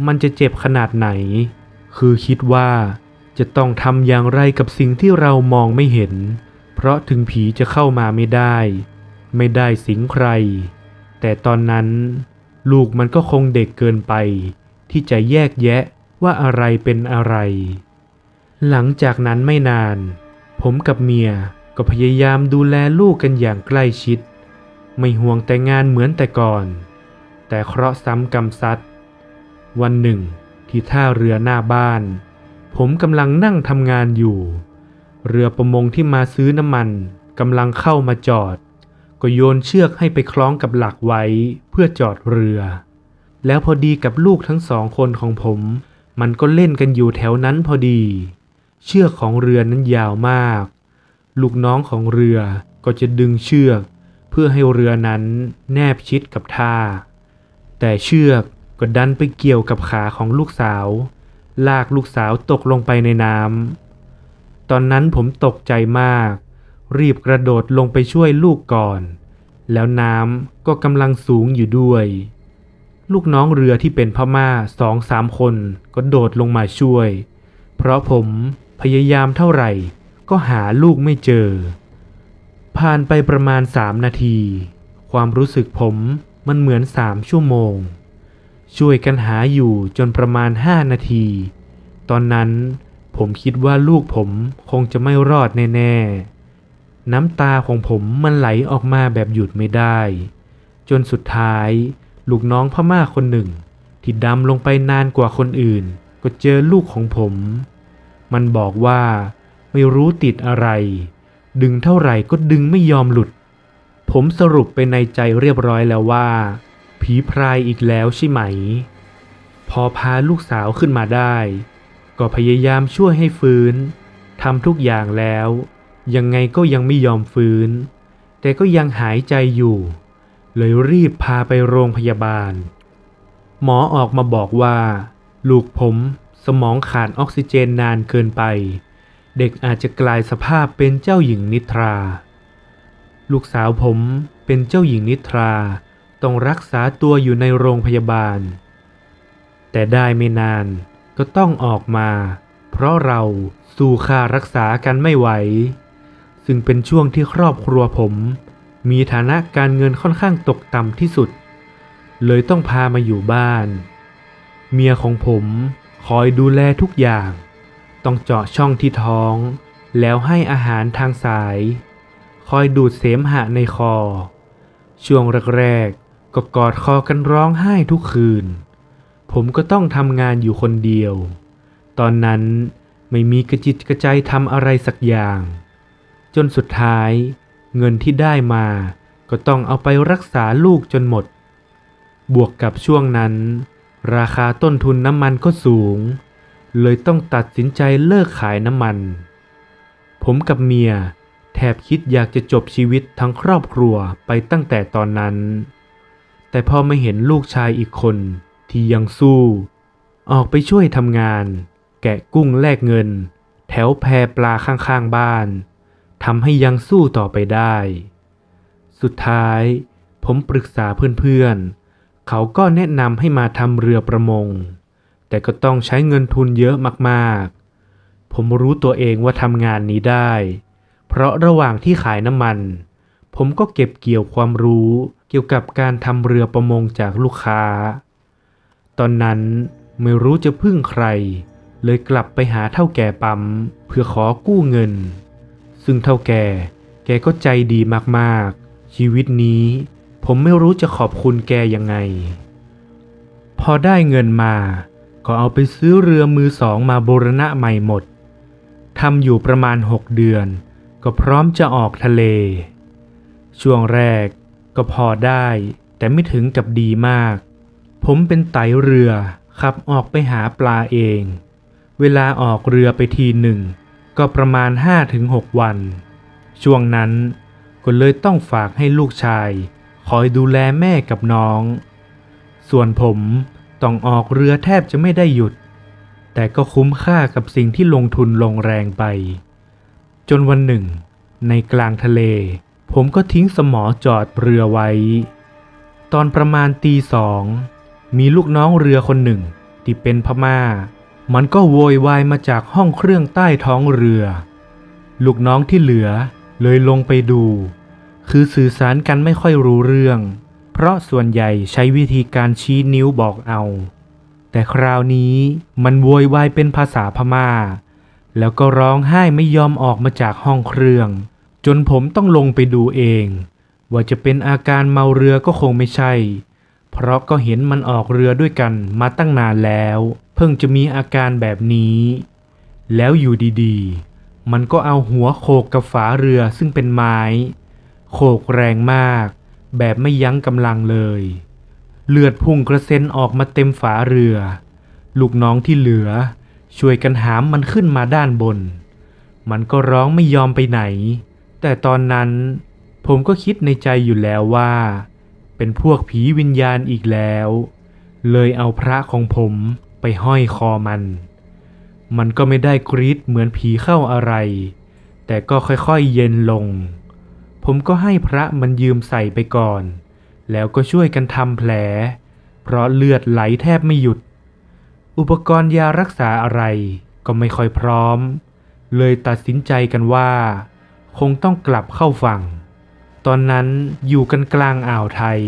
มันจะเจ็บขนาดไหน คือคิดว่า จะต้องทำอย่างไรกับสิ่งที่เรามองไม่เห็น เพราะถึงผีจะเข้ามาไม่ได้ ไม่ได้สิงใคร แต่ตอนนั้น ลูกมันก็คงเด็กเกินไป ที่จะแยกแยะว่าอะไรเป็นอะไร หลังจากนั้นไม่นาน ผมกับเมียก็พยายามดูแลลูกกันอย่างใกล้ชิด ไม่ห่วงแต่งานเหมือนแต่ก่อน แต่เคราะห์ซ้ำกรรมซัดวันหนึ่งที่ท่าเรือหน้าบ้าน ผมกำลังนั่งทำงานอยู่ เรือประมงที่มาซื้อน้ำมันกำลังเข้ามาจอด ก็โยนเชือกให้ไปคล้องกับหลักไว้เพื่อจอดเรือ แล้วพอดีกับลูกทั้งสองคนของผม มันก็เล่นกันอยู่แถวนั้นพอดี เชือกของเรือนั้นยาวมาก ลูกน้องของเรือก็จะดึงเชือก เพื่อให้เรือนั้นแนบชิดกับท่า แต่เชือกก็ดันไปเกี่ยวกับขาของลูกสาว ลากลูกสาวตกลงไปในน้ำตอนนั้นผมตกใจมาก รีบกระโดดลงไปช่วยลูกก่อน แล้วน้ำก็กำลังสูงอยู่ด้วย ลูกน้องเรือที่เป็นพม่าสองสามคนก็โดดลงมาช่วย เพราะผม พยายามเท่าไหร่ก็หาลูกไม่เจอ ผ่านไปประมาณสามนาที ความรู้สึกผมมันเหมือนสามชั่วโมง ช่วยกันหาอยู่จนประมาณห้านาที ตอนนั้นผมคิดว่าลูกผมคงจะไม่รอดแน่ ๆ น้ำตาของผมมันไหลออกมาแบบหยุดไม่ได้ จนสุดท้าย ลูกน้องพม่าคนหนึ่ง ที่ดำลงไปนานกว่าคนอื่น ก็เจอลูกของผม มันบอกว่าไม่รู้ติดอะไร ดึงเท่าไหร่ก็ดึงไม่ยอมหลุด ผมสรุปไปในใจเรียบร้อยแล้วว่า ผีพรายอีกแล้วใช่ไหม พอพาลูกสาวขึ้นมาได้ ก็พยายามช่วยให้ฟื้นทำทุกอย่างแล้ว ยังไงก็ยังไม่ยอมฟื้น แต่ก็ยังหายใจอยู่ เลยรีบพาไปโรงพยาบาล หมอออกมาบอกว่า ลูกผม สมองขาดออกซิเจนนานเกินไป เด็กอาจจะกลายสภาพเป็นเจ้าหญิงนิทรา ลูกสาวผมเป็นเจ้าหญิงนิทรา ต้องรักษาตัวอยู่ในโรงพยาบาล แต่ได้ไม่นานก็ต้องออกมา เพราะเราสู้ค่ารักษากันไม่ไหว ซึ่งเป็นช่วงที่ครอบครัวผม มีฐานะการเงินค่อนข้างตกต่ำที่สุด เลยต้องพามาอยู่บ้าน เมียของผม คอยดูแลทุกอย่าง ต้องเจาะช่องที่ท้อง แล้วให้อาหารทางสาย คอยดูดเสมหะในคอ ช่วงแรกๆก็กอดคอกันร้องไห้ทุกคืน ผมก็ต้องทำงานอยู่คนเดียว ตอนนั้นไม่มีกระจิตกระใจทำอะไรสักอย่าง จนสุดท้าย เงินที่ได้มาก็ต้องเอาไปรักษาลูกจนหมด บวกกับช่วงนั้น ราคาต้นทุนน้ำมันก็สูง เลยต้องตัดสินใจเลิกขายน้ำมัน ผมกับเมียแทบคิดอยากจะจบชีวิตทั้งครอบครัวไปตั้งแต่ตอนนั้น แต่พอไม่เห็นลูกชายอีกคนที่ยังสู้ ออกไปช่วยทำงาน แกะกุ้งแลกเงิน แถวแพปลาข้างๆบ้านทำให้ยังสู้ต่อไปได้ สุดท้ายผมปรึกษาเพื่อนๆ เขาก็แนะนำให้มาทำเรือประมง แต่ก็ต้องใช้เงินทุนเยอะมากๆ ผมรู้ตัวเองว่าทำงานนี้ได้ เพราะระหว่างที่ขายน้ำมัน ผมก็เก็บเกี่ยวความรู้เกี่ยวกับการทำเรือประมงจากลูกค้า ตอนนั้นไม่รู้จะพึ่งใคร เลยกลับไปหาเท่าแก่ปั๊มเพื่อขอกู้เงิน ซึ่งเท่าแก่ แกก็ใจดีมากๆ ชีวิตนี้ ผมไม่รู้จะขอบคุณแกยังไง พอได้เงินมา ก็เอาไปซื้อเรือมือสองมาบูรณะใหม่หมดทำอยู่ประมาณหกเดือน ก็พร้อมจะออกทะเล ช่วงแรกก็พอได้ แต่ไม่ถึงกับดีมาก ผมเป็นไตเรือขับออกไปหาปลาเอง เวลาออกเรือไปทีหนึ่ง ก็ประมาณ 5-6 วัน ช่วงนั้นก็เลยต้องฝากให้ลูกชาย อยดูแลแม่กับน้อง ส่วนผมต้องออกเรือแทบจะไม่ได้หยุด แต่ก็คุ้มค่ากับสิ่งที่ลงทุนลงแรงไป จนวันหนึ่ง ในกลางทะเล ผมก็ทิ้งสมอจอดเรือไว้ ตอนประมาณตีสองมีลูกน้องเรือคนหนึ่งที่เป็นพม่า มันก็โวยวายมาจากห้องเครื่องใต้ท้องเรือ ลูกน้องที่เหลือเลยลงไปดู คือสื่อสารกันไม่ค่อยรู้เรื่อง เพราะส่วนใหญ่ใช้วิธีการชี้นิ้วบอกเอา แต่คราวนี้มันโวยวายเป็นภาษาพม่า แล้วก็ร้องไห้ไม่ยอมออกมาจากห้องเครื่อง จนผมต้องลงไปดูเอง ว่าจะเป็นอาการเมาเรือก็คงไม่ใช่ เพราะก็เห็นมันออกเรือด้วยกันมาตั้งนานแล้ว เพิ่งจะมีอาการแบบนี้ แล้วอยู่ดีๆ มันก็เอาหัวโขกกับฝาเรือซึ่งเป็นไม้ โขกแรงมาก แบบไม่ยั้งกำลังเลย เลือดพุ่งกระเซ็นออกมาเต็มฝาเรือ ลูกน้องที่เหลือ ช่วยกันหามมันขึ้นมาด้านบน มันก็ร้องไม่ยอมไปไหน แต่ตอนนั้นผมก็คิดในใจอยู่แล้วว่า เป็นพวกผีวิญญาณอีกแล้ว เลยเอาพระของผมไปห้อยคอมัน มันก็ไม่ได้กรีดเหมือนผีเข้าอะไร แต่ก็ค่อยๆเย็นลง ผมก็ให้พระมันยืมใส่ไปก่อน แล้วก็ช่วยกันทำแผล เพราะเลือดไหลแทบไม่หยุด อุปกรณ์ยารักษาอะไรก็ไม่ค่อยพร้อม เลยตัดสินใจกันว่า คงต้องกลับเข้าฝั่ง ตอนนั้นอยู่กันกลางอ่าวไทย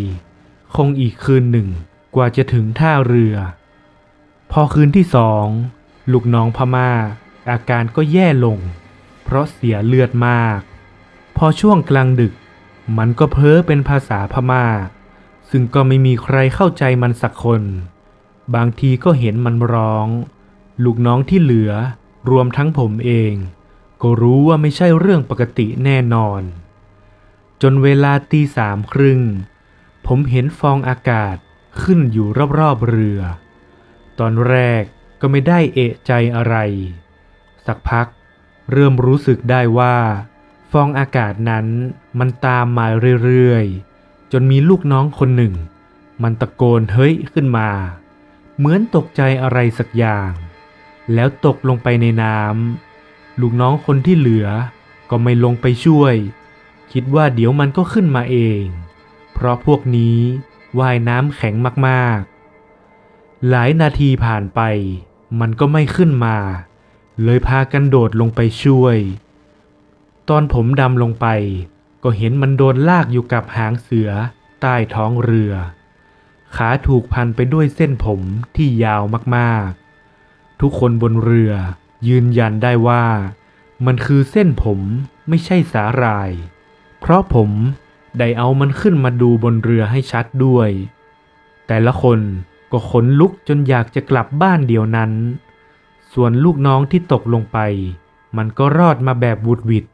คงอีกคืนหนึ่งกว่าจะถึงท่าเรือ พอคืนที่สองลูกน้องพม่า อาการก็แย่ลง เพราะเสียเลือดมาก พอช่วงกลางดึก มันก็เพ้อเป็นภาษาพม่า ซึ่งก็ไม่มีใครเข้าใจมันสักคน บางทีก็เห็นมันร้อง ลูกน้องที่เหลือ รวมทั้งผมเอง ก็รู้ว่าไม่ใช่เรื่องปกติแน่นอน จนเวลาตีสามครึ่ง ผมเห็นฟองอากาศขึ้นอยู่รอบๆเรือ ตอนแรกก็ไม่ได้เอะใจอะไร สักพักเริ่มรู้สึกได้ว่า ฟองอากาศนั้นมันตามมาเรื่อยๆ จนมีลูกน้องคนหนึ่ง มันตะโกนเฮ้ยขึ้นมา เหมือนตกใจอะไรสักอย่าง แล้วตกลงไปในน้ำลูกน้องคนที่เหลือก็ไม่ลงไปช่วย คิดว่าเดี๋ยวมันก็ขึ้นมาเอง เพราะพวกนี้ว่ายน้ำแข็งมากๆ หลายนาทีผ่านไป มันก็ไม่ขึ้นมา เลยพากันโดดลงไปช่วย ตอนผมดำลงไป ก็เห็นมันโดนลากอยู่กับหางเสือ ใต้ท้องเรือ ขาถูกพันไปด้วยเส้นผมที่ยาวมากๆ ทุกคนบนเรือยืนยันได้ว่า มันคือเส้นผมไม่ใช่สาหร่าย เพราะผมได้เอามันขึ้นมาดูบนเรือให้ชัดด้วย แต่ละคนก็ขนลุกจนอยากจะกลับบ้านเดียวนั้น ส่วนลูกน้องที่ตกลงไป มันก็รอดมาแบบวุดวิด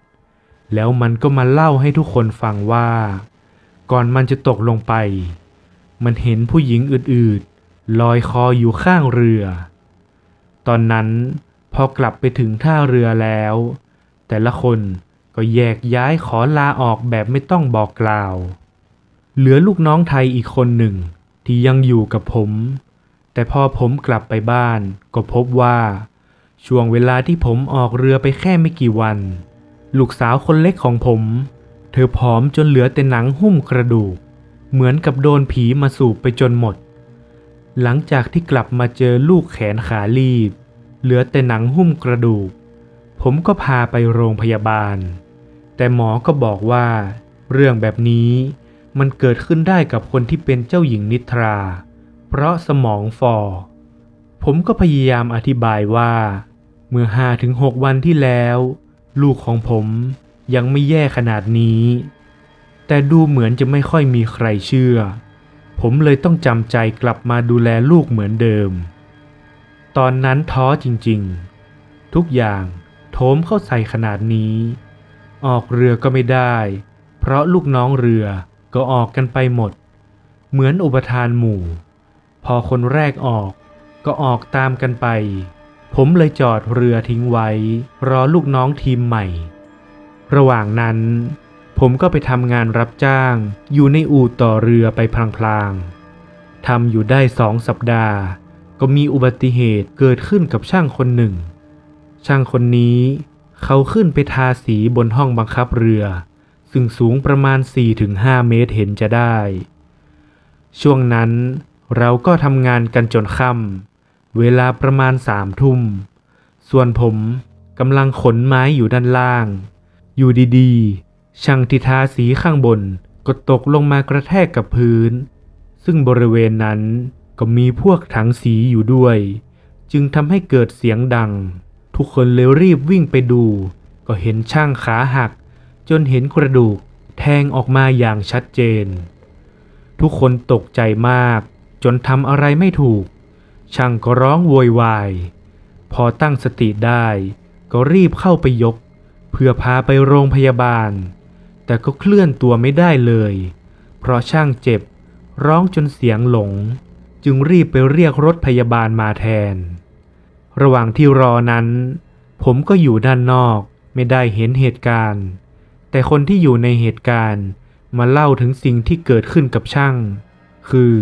แล้วมันก็มาเล่าให้ทุกคนฟังว่า ก่อนมันจะตกลงไป มันเห็นผู้หญิงอื่นๆลอยคออยู่ข้างเรือ ตอนนั้นพอกลับไปถึงท่าเรือแล้ว แต่ละคนก็แยกย้ายขอลาออกแบบไม่ต้องบอกกล่าว เหลือลูกน้องไทยอีกคนหนึ่งที่ยังอยู่กับผม แต่พอผมกลับไปบ้าน ก็พบว่า ช่วงเวลาที่ผมออกเรือไปแค่ไม่กี่วัน ลูกสาวคนเล็กของผม เธอผอมจนเหลือแต่หนังหุ้มกระดูก เหมือนกับโดนผีมาสูบไปจนหมด หลังจากที่กลับมาเจอลูกแขนขาลีบ เหลือแต่หนังหุ้มกระดูก ผมก็พาไปโรงพยาบาล แต่หมอก็บอกว่า เรื่องแบบนี้มันเกิดขึ้นได้กับคนที่เป็นเจ้าหญิงนิทรา เพราะสมองฟอ ผมก็พยายามอธิบายว่า เมื่อห้าถึงหกวันที่แล้ว ลูกของผมยังไม่แย่ขนาดนี้ แต่ดูเหมือนจะไม่ค่อยมีใครเชื่อ ผมเลยต้องจำใจกลับมาดูแลลูกเหมือนเดิม ตอนนั้นท้อจริงๆ ทุกอย่างโถมเข้าใส่ขนาดนี้ ออกเรือก็ไม่ได้ เพราะลูกน้องเรือก็ออกกันไปหมด เหมือนอุปทานหมู่ พอคนแรกออกก็ออกตามกันไป ผมเลยจอดเรือทิ้งไว้ รอลูกน้องทีมใหม่ ระหว่างนั้น ผมก็ไปทำงานรับจ้าง อยู่ในอู่ต่อเรือไปพลางๆทำอยู่ได้สองสัปดาห์ ก็มีอุบัติเหตุเกิดขึ้นกับช่างคนหนึ่ง ช่างคนนี้ เขาขึ้นไปทาสีบนห้องบังคับเรือ ซึ่งสูงประมาณ 4-5 เมตรเห็นจะได้ ช่วงนั้นเราก็ทำงานกันจนค่ำ เวลาประมาณสามทุ่ม ส่วนผมกำลังขนไม้อยู่ด้านล่าง อยู่ดีๆ ช่างที่ทาสีข้างบนก็ตกลงมากระแทกกับพื้น ซึ่งบริเวณนั้นก็มีพวกถังสีอยู่ด้วย จึงทำให้เกิดเสียงดัง ทุกคนเลยรีบวิ่งไปดู ก็เห็นช่างขาหัก จนเห็นกระดูกแทงออกมาอย่างชัดเจน ทุกคนตกใจมาก จนทำอะไรไม่ถูก ช่างก็ร้องโวยวาย พอตั้งสติได้ก็รีบเข้าไปยก เพื่อพาไปโรงพยาบาล แต่ก็เคลื่อนตัวไม่ได้เลย เพราะช่างเจ็บร้องจนเสียงหลง จึงรีบไปเรียกรถพยาบาลมาแทน ระหว่างที่รอนั้น ผมก็อยู่ด้านนอกไม่ได้เห็นเหตุการณ์ แต่คนที่อยู่ในเหตุการณ์มาเล่าถึงสิ่งที่เกิดขึ้นกับช่าง คือ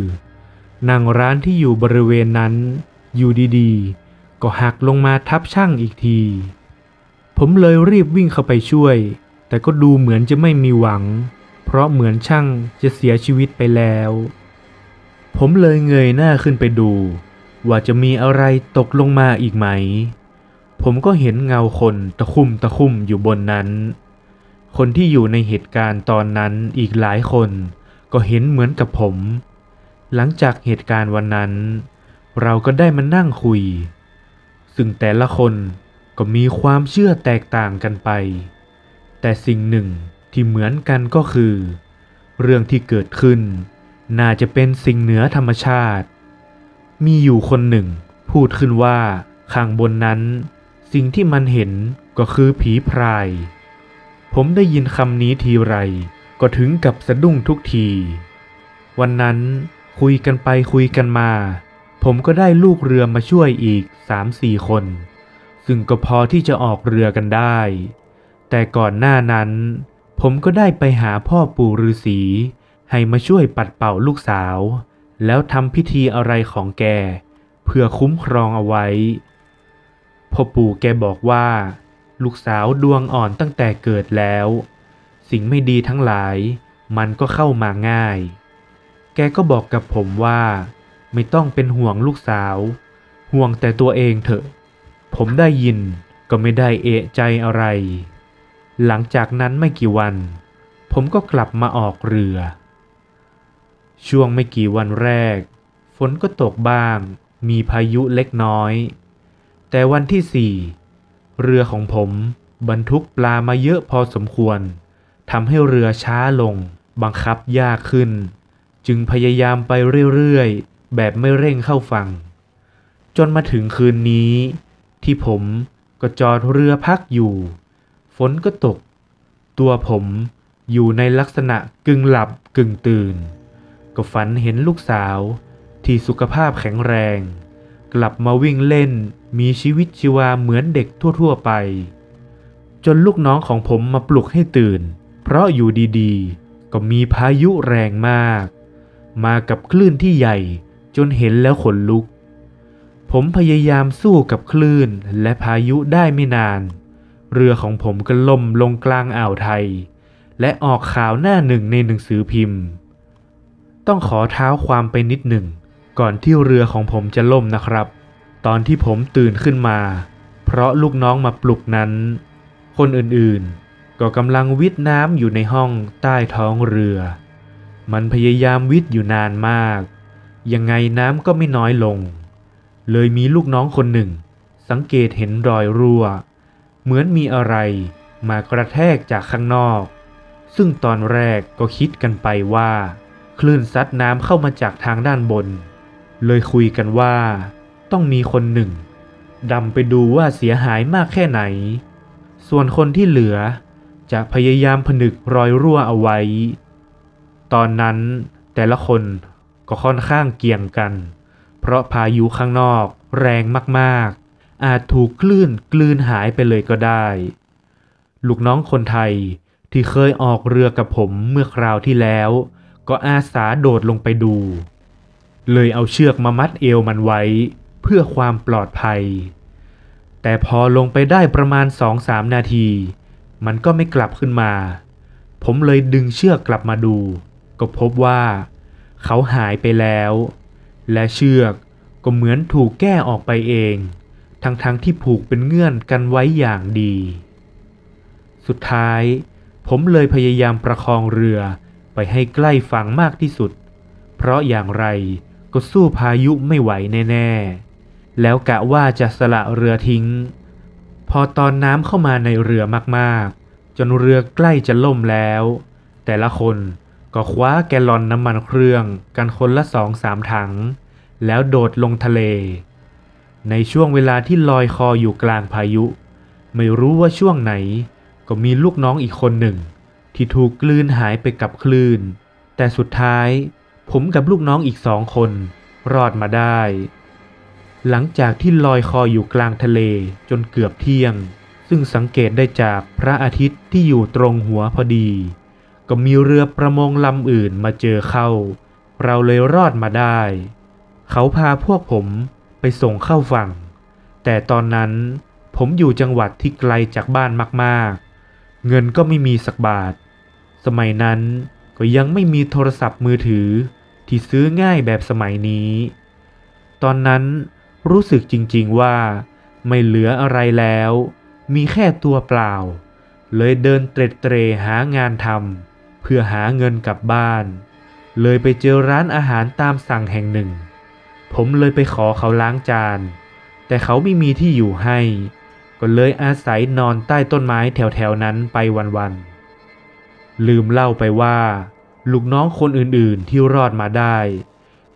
นางร้านที่อยู่บริเวณนั้น อยู่ดีๆ ก็หักลงมาทับช่างอีกที ผมเลยรีบวิ่งเข้าไปช่วย แต่ก็ดูเหมือนจะไม่มีหวัง เพราะเหมือนช่างจะเสียชีวิตไปแล้ว ผมเลยเงยหน้าขึ้นไปดู ว่าจะมีอะไรตกลงมาอีกไหม ผมก็เห็นเงาคนตะคุ่มตะคุ่มอยู่บนนั้น คนที่อยู่ในเหตุการณ์ตอนนั้นอีกหลายคนก็เห็นเหมือนกับผม หลังจากเหตุการณ์วันนั้น เราก็ได้มานั่งคุย ซึ่งแต่ละคนก็มีความเชื่อแตกต่างกันไป แต่สิ่งหนึ่งที่เหมือนกันก็คือ เรื่องที่เกิดขึ้น น่าจะเป็นสิ่งเหนือธรรมชาติ มีอยู่คนหนึ่งพูดขึ้นว่าข้างบนนั้น สิ่งที่มันเห็นก็คือผีพราย ผมได้ยินคำนี้ทีไร ก็ถึงกับสะดุ้งทุกที วันนั้น คุยกันไปคุยกันมา ผมก็ได้ลูกเรือมาช่วยอีกสามสี่คน ซึ่งก็พอที่จะออกเรือกันได้ แต่ก่อนหน้านั้น ผมก็ได้ไปหาพ่อปู่ฤาษีให้มาช่วยปัดเป่าลูกสาว แล้วทำพิธีอะไรของแก เพื่อคุ้มครองเอาไว้ พ่อปู่แกบอกว่า ลูกสาวดวงอ่อนตั้งแต่เกิดแล้ว สิ่งไม่ดีทั้งหลาย มันก็เข้ามาง่าย แกก็บอกกับผมว่า ไม่ต้องเป็นห่วงลูกสาว ห่วงแต่ตัวเองเถอะ ผมได้ยินก็ไม่ได้เอะใจอะไร หลังจากนั้นไม่กี่วัน ผมก็กลับมาออกเรือ ช่วงไม่กี่วันแรก ฝนก็ตกบ้าง มีพายุเล็กน้อย แต่วันที่สี่เรือของผมบรรทุกปลามาเยอะพอสมควรทำให้เรือช้าลง บังคับยากขึ้น จึงพยายามไปเรื่อยๆ แบบไม่เร่งเข้าฝั่ง จนมาถึงคืนนี้ ที่ผมก็จอดเรือพักอยู่ ฝนก็ตก ตัวผมอยู่ในลักษณะกึ่งหลับกึ่งตื่น ก็ฝันเห็นลูกสาวที่สุขภาพแข็งแรง กลับมาวิ่งเล่นมีชีวิตชีวาเหมือนเด็กทั่วๆไป จนลูกน้องของผมมาปลุกให้ตื่น เพราะอยู่ดีๆ ก็มีพายุแรงมาก มากับคลื่นที่ใหญ่ จนเห็นแล้วขนลุก ผมพยายามสู้กับคลื่นและพายุได้ไม่นาน เรือของผมก็ล่มลงกลางอ่าวไทย และออกข่าวหน้าหนึ่งในหนังสือพิมพ์ ต้องขอเท้าความไปนิดหนึ่ง ก่อนที่เรือของผมจะล่มนะครับ ตอนที่ผมตื่นขึ้นมา เพราะลูกน้องมาปลุกนั้น คนอื่นๆ ก็กำลังวิทน้ำอยู่ในห้องใต้ท้องเรือ มันพยายามวิทย์อยู่นานมาก ยังไงน้ำก็ไม่น้อยลง เลยมีลูกน้องคนหนึ่ง สังเกตเห็นรอยรั่ว เหมือนมีอะไรมากระแทกจากข้างนอก ซึ่งตอนแรกก็คิดกันไปว่า คลื่นซัดน้ำเข้ามาจากทางด้านบน เลยคุยกันว่า ต้องมีคนหนึ่งดำไปดูว่าเสียหายมากแค่ไหน ส่วนคนที่เหลือจะพยายามผนึกรอยรั่วเอาไว้ ตอนนั้นแต่ละคนก็ค่อนข้างเกี่ยงกัน เพราะพายุข้างนอกแรงมากๆ อาจถูกคลื่นกลืนหายไปเลยก็ได้ ลูกน้องคนไทยที่เคยออกเรือกับผมเมื่อคราวที่แล้ว ก็อาสาโดดลงไปดู เลยเอาเชือกมามัดเอวมันไว้ เพื่อความปลอดภัย แต่พอลงไปได้ประมาณสองสามนาที มันก็ไม่กลับขึ้นมา ผมเลยดึงเชือกกลับมาดู ก็พบว่าเขาหายไปแล้ว และเชือกก็เหมือนถูกแก้ออกไปเอง ทั้งๆทที่ผูกเป็นเงื่อนกันไว้อย่างดี สุดท้ายผมเลยพยายามประคองเรือไปให้ใกล้ฝั่งมากที่สุด เพราะอย่างไรก็สู้พายุไม่ไหวแน่ๆ แล้วกะว่าจะสละเรือทิ้ง พอตอนน้ำเข้ามาในเรือมากๆ จนเรือใกล้จะล่มแล้ว แต่ละคน ก็คว้าแกลลอนน้ำมันเครื่องกันคนละสองสามถัง แล้วโดดลงทะเล ในช่วงเวลาที่ลอยคออยู่กลางพายุ ไม่รู้ว่าช่วงไหน ก็มีลูกน้องอีกคนหนึ่ง ที่ถูกกลืนหายไปกับคลื่น แต่สุดท้ายผมกับลูกน้องอีกสองคน รอดมาได้ หลังจากที่ลอยคออยู่กลางทะเลจนเกือบเที่ยง ซึ่งสังเกตได้จากพระอาทิตย์ที่อยู่ตรงหัวพอดี ก็มีเรือประมงลำอื่นมาเจอเข้า เราเลยรอดมาได้ เขาพาพวกผมไปส่งเข้าฝั่ง แต่ตอนนั้นผมอยู่จังหวัดที่ไกลจากบ้านมากๆ เงินก็ไม่มีสักบาท สมัยนั้นก็ยังไม่มีโทรศัพท์มือถือที่ซื้อง่ายแบบสมัยนี้ ตอนนั้นรู้สึกจริงๆว่าไม่เหลืออะไรแล้ว มีแค่ตัวเปล่า เลยเดินเตร็ดเตรหางานทำ เพื่อหาเงินกลับบ้าน เลยไปเจอร้านอาหารตามสั่งแห่งหนึ่ง ผมเลยไปขอเขาล้างจาน แต่เขาไม่มีที่อยู่ให้ ก็เลยอาศัยนอนใต้ต้นไม้แถวๆนั้นไปวันๆ ลืมเล่าไปว่า ลูกน้องคนอื่นๆที่รอดมาได้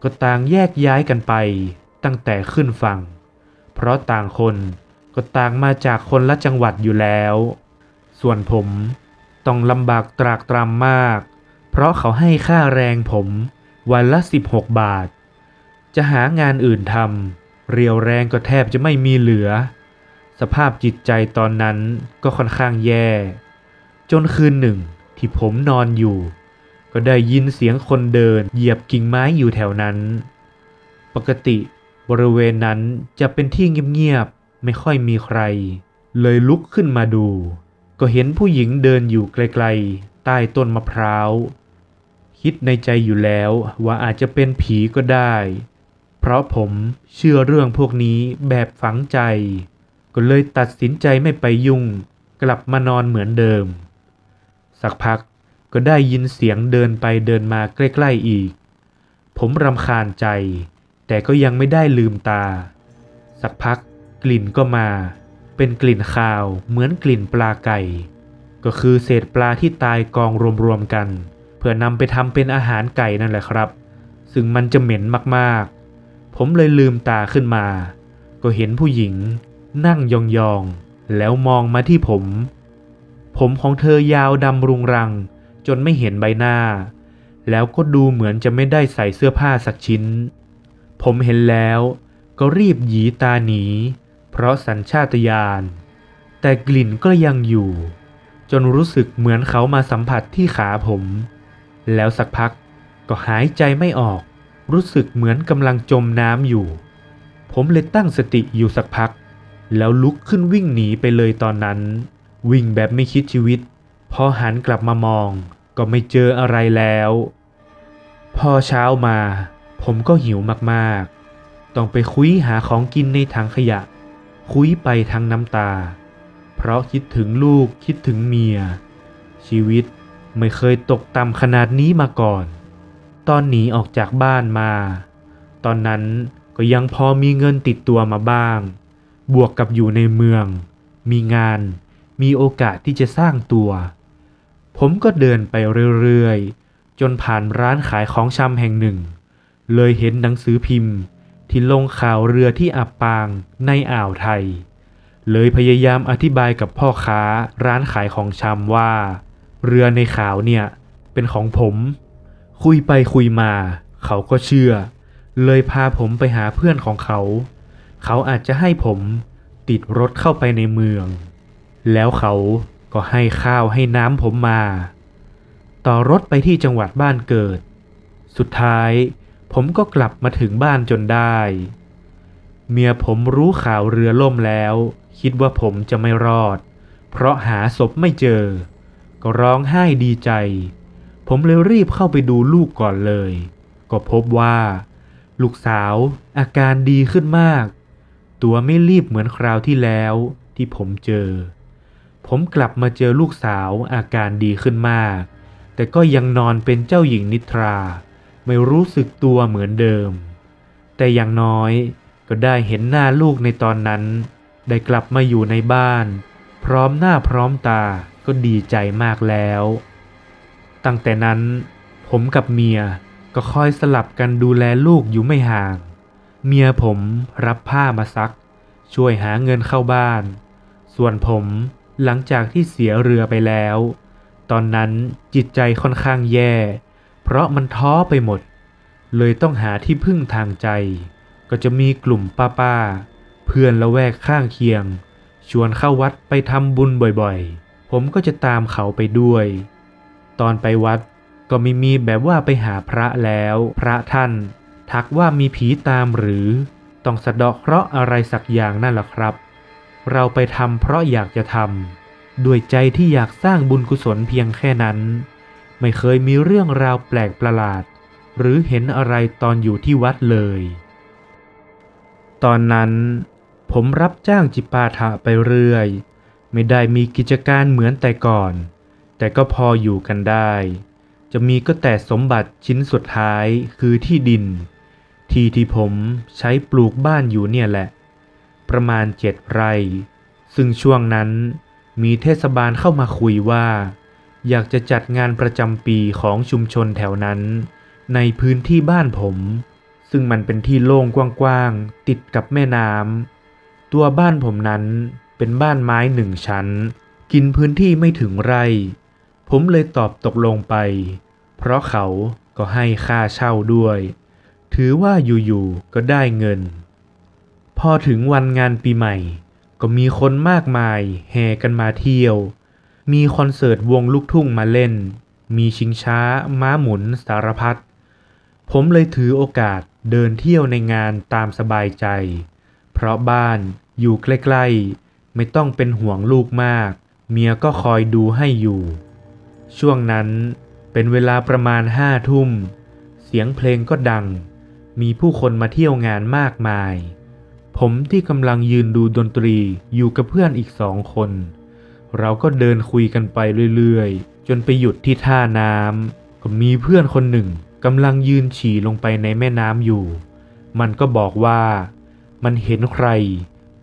ก็ต่างแยกย้ายกันไปตั้งแต่ขึ้นฝั่ง เพราะต่างคนก็ต่างมาจากคนละจังหวัดอยู่แล้ว ส่วนผม ต้องลำบากตรากตรำมาก เพราะเขาให้ค่าแรงผมวันละ 16 บาท จะหางานอื่นทำเรียวแรงก็แทบจะไม่มีเหลือ สภาพจิตใจตอนนั้นก็ค่อนข้างแย่ จนคืนหนึ่งที่ผมนอนอยู่ ก็ได้ยินเสียงคนเดินเหยียบกิ่งไม้อยู่แถวนั้น ปกติบริเวณนั้นจะเป็นที่เงียบๆไม่ค่อยมีใคร เลยลุกขึ้นมาดู ก็เห็นผู้หญิงเดินอยู่ไกลๆ ใต้ต้นมะพร้าว คิดในใจอยู่แล้วว่าอาจจะเป็นผีก็ได้ เพราะผมเชื่อเรื่องพวกนี้แบบฝังใจ ก็เลยตัดสินใจไม่ไปยุ่ง กลับมานอนเหมือนเดิม สักพักก็ได้ยินเสียงเดินไปเดินมาใกล้ๆอีก ผมรำคาญใจ แต่ก็ยังไม่ได้ลืมตา สักพักกลิ่นก็มา เป็นกลิ่นคาวเหมือนกลิ่นปลาไก่ ก็คือเศษปลาที่ตายกองรวมๆกัน เพื่อนำไปทำเป็นอาหารไก่นั่นแหละครับ ซึ่งมันจะเหม็นมากๆ ผมเลยลืมตาขึ้นมา ก็เห็นผู้หญิง นั่งยองๆ แล้วมองมาที่ผม ผมของเธอยาวดำรุงรัง จนไม่เห็นใบหน้า แล้วก็ดูเหมือนจะไม่ได้ใส่เสื้อผ้าสักชิ้น ผมเห็นแล้วก็รีบหยีตาหนี เพราะสัญชาตญาณ แต่กลิ่นก็ยังอยู่ จนรู้สึกเหมือนเขามาสัมผัสที่ขาผม แล้วสักพักก็หายใจไม่ออก รู้สึกเหมือนกำลังจมน้ำอยู่ ผมเลยตั้งสติอยู่สักพัก แล้วลุกขึ้นวิ่งหนีไปเลยตอนนั้น วิ่งแบบไม่คิดชีวิต พอหันกลับมามอง ก็ไม่เจออะไรแล้ว พอเช้ามา ผมก็หิวมากๆ ต้องไปคุยหาของกินในถังขยะ คุยไปทั้งน้ำตา เพราะคิดถึงลูกคิดถึงเมีย ชีวิตไม่เคยตกต่ำขนาดนี้มาก่อน ตอนหนีออกจากบ้านมา ตอนนั้นก็ยังพอมีเงินติดตัวมาบ้าง บวกกับอยู่ในเมือง มีงาน มีโอกาสที่จะสร้างตัว ผมก็เดินไปเรื่อยๆ จนผ่านร้านขายของชำแห่งหนึ่ง เลยเห็นหนังสือพิมพ์ ที่ลงข่าวเรือที่อับปางในอ่าวไทย เลยพยายามอธิบายกับพ่อค้าร้านขายของชำว่า เรือในข่าวเนี่ยเป็นของผม คุยไปคุยมา เขาก็เชื่อ เลยพาผมไปหาเพื่อนของเขา เขาอาจจะให้ผมติดรถเข้าไปในเมือง แล้วเขาก็ให้ข้าวให้น้ำผมมา ต่อรถไปที่จังหวัดบ้านเกิด สุดท้าย ผมก็กลับมาถึงบ้านจนได้ เมียผมรู้ข่าวเรือล่มแล้ว คิดว่าผมจะไม่รอด เพราะหาศพไม่เจอ ก็ร้องไห้ดีใจ ผมเลยรีบเข้าไปดูลูกก่อนเลย ก็พบว่า ลูกสาวอาการดีขึ้นมาก ตัวไม่รีบเหมือนคราวที่แล้วที่ผมเจอ ผมกลับมาเจอลูกสาวอาการดีขึ้นมาก แต่ก็ยังนอนเป็นเจ้าหญิงนิทรา ไม่รู้สึกตัวเหมือนเดิม แต่อย่างน้อยก็ได้เห็นหน้าลูกในตอนนั้น ได้กลับมาอยู่ในบ้าน พร้อมหน้าพร้อมตาก็ดีใจมากแล้ว ตั้งแต่นั้น ผมกับเมียก็คอยสลับกันดูแลลูกอยู่ไม่ห่าง เมียผมรับผ้ามาซัก ช่วยหาเงินเข้าบ้าน ส่วนผมหลังจากที่เสียเรือไปแล้ว ตอนนั้นจิตใจค่อนข้างแย่ เพราะมันท้อไปหมด เลยต้องหาที่พึ่งทางใจ ก็จะมีกลุ่มป้าป้าๆเพื่อนละแวกข้างเคียง ชวนเข้าวัดไปทำบุญบ่อยๆ ผมก็จะตามเขาไปด้วย ตอนไปวัดก็ไม่มีแบบว่าไปหาพระแล้ว พระท่าน ทักว่ามีผีตามหรือ ต้องสะเดาะเคราะห์อะไรสักอย่างนั่นแหละครับ เราไปทำเพราะอยากจะทำด้วยใจที่อยากสร้างบุญกุศลเพียงแค่นั้น ไม่เคยมีเรื่องราวแปลกประหลาด หรือเห็นอะไรตอนอยู่ที่วัดเลย ตอนนั้นผมรับจ้างจิปาถะไปเรื่อย ไม่ได้มีกิจการเหมือนแต่ก่อน แต่ก็พออยู่กันได้ จะมีก็แต่สมบัติชิ้นสุดท้ายคือที่ดิน ที่ที่ผมใช้ปลูกบ้านอยู่เนี่ยแหละ ประมาณเจ็ดไร่ ซึ่งช่วงนั้นมีเทศบาลเข้ามาคุยว่า อยากจะจัดงานประจำปีของชุมชนแถวนั้น ในพื้นที่บ้านผม ซึ่งมันเป็นที่โล่งกว้างๆ ติดกับแม่น้ำตัวบ้านผมนั้นเป็นบ้านไม้หนึ่งชั้น กินพื้นที่ไม่ถึงไร่ ผมเลยตอบตกลงไป เพราะเขาก็ให้ค่าเช่าด้วย ถือว่าอยู่ๆก็ได้เงิน พอถึงวันงานปีใหม่ ก็มีคนมากมายแห่กันมาเที่ยว มีคอนเสิร์ตวงลูกทุ่งมาเล่น มีชิงช้า ม้าหมุนสารพัด ผมเลยถือโอกาสเดินเที่ยวในงานตามสบายใจ เพราะบ้านอยู่ใกล้ๆ ไม่ต้องเป็นห่วงลูกมาก เมียก็คอยดูให้อยู่ ช่วงนั้นเป็นเวลาประมาณห้าทุ่ม เสียงเพลงก็ดัง มีผู้คนมาเที่ยวงานมากมาย ผมที่กำลังยืนดูดนตรีอยู่กับเพื่อนอีกสองคน เราก็เดินคุยกันไปเรื่อยๆ จนไปหยุดที่ท่าน้ำก็มีเพื่อนคนหนึ่งกำลังยืนฉี่ลงไปในแม่น้ำอยู่ มันก็บอกว่า มันเห็นใคร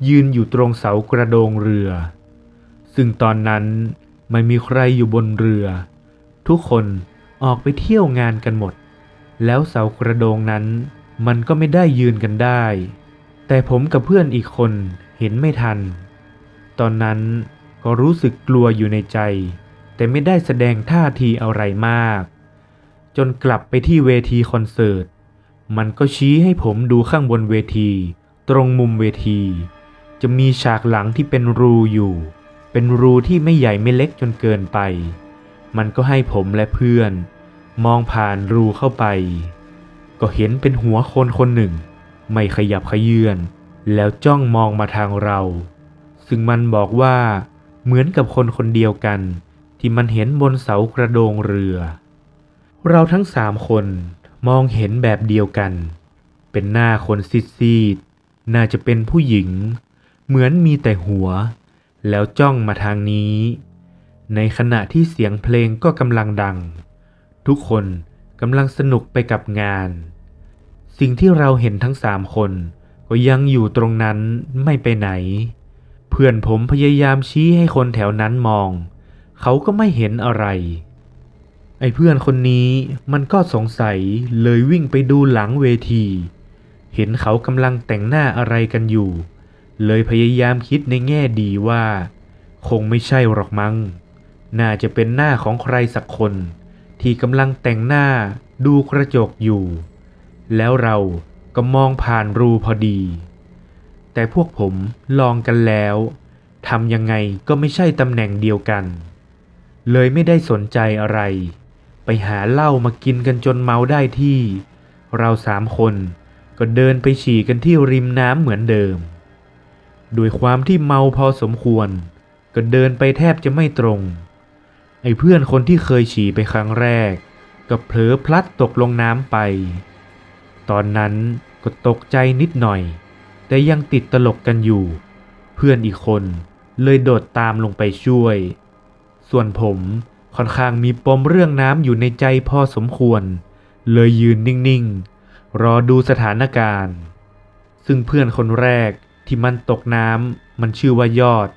ยืนอยู่ตรงเสากระโดงเรือ ซึ่งตอนนั้นไม่มีใครอยู่บนเรือ ทุกคนออกไปเที่ยวงานกันหมด แล้วเสากระโดงนั้น มันก็ไม่ได้ยืนกันได้ แต่ผมกับเพื่อนอีกคนเห็นไม่ทัน ตอนนั้น ก็รู้สึกกลัวอยู่ในใจ แต่ไม่ได้แสดงท่าทีอะไรมาก จนกลับไปที่เวทีคอนเสิร์ต มันก็ชี้ให้ผมดูข้างบนเวที ตรงมุมเวที จะมีฉากหลังที่เป็นรูอยู่ เป็นรูที่ไม่ใหญ่ไม่เล็กจนเกินไป มันก็ให้ผมและเพื่อน มองผ่านรูเข้าไป ก็เห็นเป็นหัวคนคนหนึ่ง ไม่ขยับขยื่นแล้วจ้องมองมาทางเรา ซึ่งมันบอกว่า เหมือนกับคนคนเดียวกันที่มันเห็นบนเสากระโดงเรือ เราทั้งสามคนมองเห็นแบบเดียวกัน เป็นหน้าคนซีดๆน่าจะเป็นผู้หญิง เหมือนมีแต่หัว แล้วจ้องมาทางนี้ ในขณะที่เสียงเพลงก็กำลังดัง ทุกคนกำลังสนุกไปกับงาน สิ่งที่เราเห็นทั้งสามคนก็ยังอยู่ตรงนั้นไม่ไปไหน เพื่อนผมพยายามชี้ให้คนแถวนั้นมอง เขาก็ไม่เห็นอะไร ไอ้เพื่อนคนนี้มันก็สงสัยเลยวิ่งไปดูหลังเวที เห็นเขากำลังแต่งหน้าอะไรกันอยู่ เลยพยายามคิดในแง่ดีว่า คงไม่ใช่หรอกมัง้ง น่าจะเป็นหน้าของใครสักคน ที่กำลังแต่งหน้าดูกระจกอยู่ แล้วเราก็มองผ่านรูพอดี แต่พวกผมลองกันแล้วทำยังไงก็ไม่ใช่ตำแหน่งเดียวกัน เลยไม่ได้สนใจอะไร ไปหาเหล้ามากินกันจนเมาได้ที่ เราสามคนก็เดินไปฉี่กันที่ริมน้ำเหมือนเดิม โดยความที่เมาพอสมควร ก็เดินไปแทบจะไม่ตรง ไอ้เพื่อนคนที่เคยฉี่ไปครั้งแรก ก็เผลอพลัดตกลงน้ำไป ตอนนั้นก็ตกใจนิดหน่อย แต่ยังติดตลกกันอยู่ เพื่อนอีกคนเลยโดดตามลงไปช่วย ส่วนผมค่อนข้างมีปมเรื่องน้ำอยู่ในใจพอสมควร เลยยืนนิ่งๆ รอดูสถานการณ์ ซึ่งเพื่อนคนแรกที่มันตกน้ำมันชื่อว่ายอด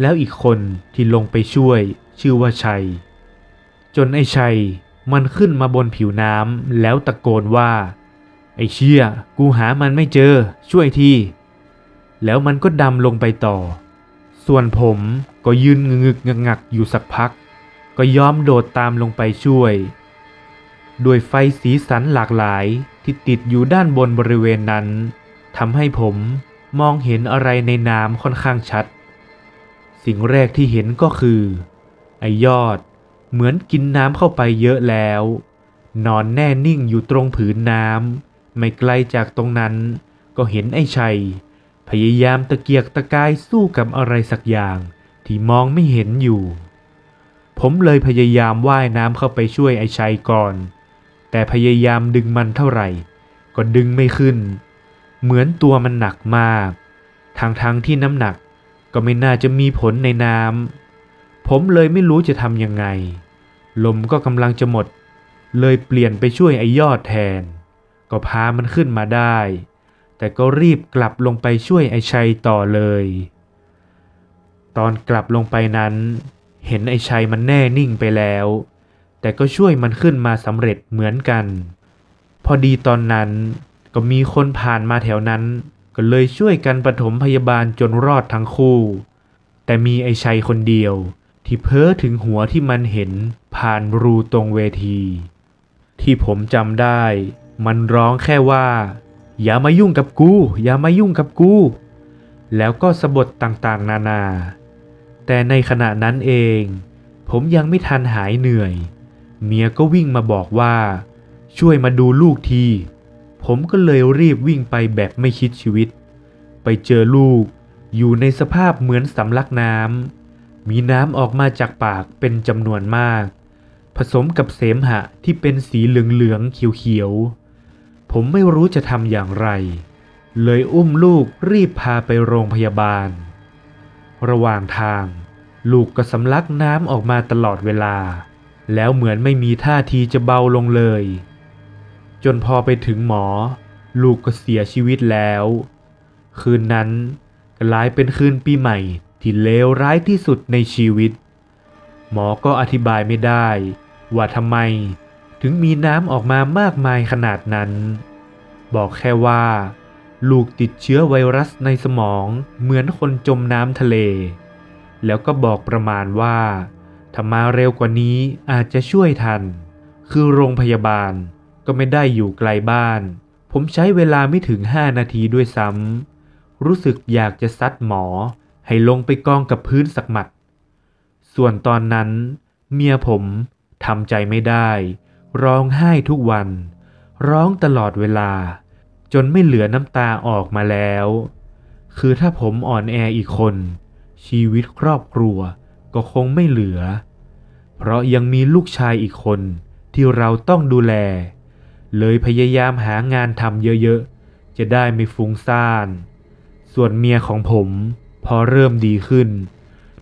แล้วอีกคนที่ลงไปช่วย ชื่อว่าชัย จนไอ้ชัยมันขึ้นมาบนผิวน้ำแล้วตะโกนว่า ไอ้เชี่ยกูหามันไม่เจอ ช่วยที แล้วมันก็ดำลงไปต่อ ส่วนผมก็ยืนงึกงักงักอยู่สักพัก ก็ยอมโดดตามลงไปช่วย ด้วยไฟสีสันหลากหลายที่ติดอยู่ด้านบนบริเวณนั้นทำให้ผมมองเห็นอะไรในน้ำค่อนข้างชัด สิ่งแรกที่เห็นก็คือ ไอยอดเหมือนกินน้ำเข้าไปเยอะแล้ว นอนแน่นิ่งอยู่ตรงผืนน้ำ ไม่ไกลจากตรงนั้นก็เห็นไอ้ชัย พยายามตะเกียกตะกายสู้กับอะไรสักอย่างที่มองไม่เห็นอยู่ ผมเลยพยายามว่ายน้ำเข้าไปช่วยไอ้ชัยก่อน แต่พยายามดึงมันเท่าไหร่ ก็ดึงไม่ขึ้น เหมือนตัวมันหนักมากทางทางที่น้ำหนักก็ไม่น่าจะมีผลในน้ำผมเลยไม่รู้จะทำยังไง ลมก็กำลังจะหมด เลยเปลี่ยนไปช่วยไอ้ยอดแทน ก็พามันขึ้นมาได้ แต่ก็รีบกลับลงไปช่วยไอ้ชัยต่อเลย ตอนกลับลงไปนั้น เห็นไอ้ชัยมันแน่นิ่งไปแล้ว แต่ก็ช่วยมันขึ้นมาสำเร็จเหมือนกัน พอดีตอนนั้นก็มีคนผ่านมาแถวนั้น ก็เลยช่วยกันปฐมพยาบาลจนรอดทั้งคู่ แต่มีไอ้ชัยคนเดียวที่เพ้อถึงหัวที่มันเห็นผ่านรูตรงเวที ที่ผมจำได้ มันร้องแค่ว่า อย่ามายุ่งกับกู อย่ามายุ่งกับกู แล้วก็สะบดต่างๆ นานา แต่ในขณะนั้นเอง ผมยังไม่ทันหายเหนื่อย เมียก็วิ่งมาบอกว่า ช่วยมาดูลูกที ผมก็เลยรีบวิ่งไปแบบไม่คิดชีวิต ไปเจอลูก อยู่ในสภาพเหมือนสำลักน้ำมีน้ำออกมาจากปากเป็นจำนวนมาก ผสมกับเสมหะที่เป็นสีเหลืองๆเขียวๆ ผมไม่รู้จะทำอย่างไร เลยอุ้มลูกรีบพาไปโรงพยาบาล ระหว่างทาง ลูกก็สำลักน้ำออกมาตลอดเวลา แล้วเหมือนไม่มีท่าทีจะเบาลงเลย จนพอไปถึงหมอ ลูกก็เสียชีวิตแล้ว คืนนั้นกลายเป็นคืนปีใหม่ที่เลวร้ายที่สุดในชีวิต หมอก็อธิบายไม่ได้ ว่าทำไม ถึงมีน้ำออกมามากมายขนาดนั้น บอกแค่ว่า ลูกติดเชื้อไวรัสในสมองเหมือนคนจมน้ำทะเล แล้วก็บอกประมาณว่าถ้ามาเร็วกว่านี้อาจจะช่วยทัน คือโรงพยาบาลก็ไม่ได้อยู่ไกลบ้าน ผมใช้เวลาไม่ถึงห้านาทีด้วยซ้ำ รู้สึกอยากจะซัดหมอ ให้ลงไปกองกับพื้นสักหมัด ส่วนตอนนั้น เมียผมทำใจไม่ได้ ร้องไห้ทุกวัน ร้องตลอดเวลา จนไม่เหลือน้ำตาออกมาแล้ว คือถ้าผมอ่อนแออีกคน ชีวิตครอบครัวก็คงไม่เหลือ เพราะยังมีลูกชายอีกคนที่เราต้องดูแล เลยพยายามหางานทำเยอะๆ จะได้ไม่ฟุ้งซ่าน ส่วนเมียของผมพอเริ่มดีขึ้น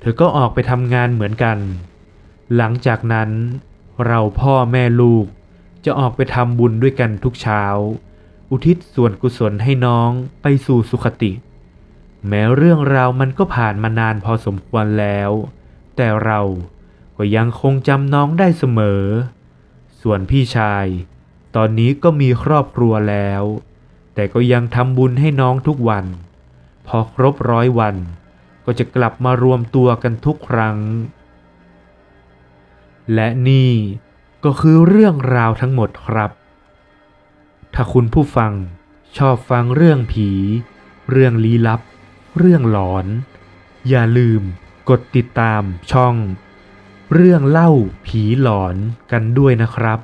เธอก็ออกไปทำงานเหมือนกัน หลังจากนั้น เราพ่อแม่ลูกจะออกไปทำบุญด้วยกันทุกเช้า อุทิศส่วนกุศลให้น้องไปสู่สุขติ แม้เรื่องราวมันก็ผ่านมานานพอสมควรแล้ว แต่เราก็ยังคงจำน้องได้เสมอ ส่วนพี่ชาย ตอนนี้ก็มีครอบครัวแล้ว แต่ก็ยังทำบุญให้น้องทุกวัน พอครบร้อยวัน ก็จะกลับมารวมตัวกันทุกครั้ง และนี่ก็คือเรื่องราวทั้งหมดครับ ถ้าคุณผู้ฟังชอบฟังเรื่องผี เรื่องลี้ลับ เรื่องหลอน อย่าลืมกดติดตามช่อง เรื่องเล่าผีหลอนกันด้วยนะครับ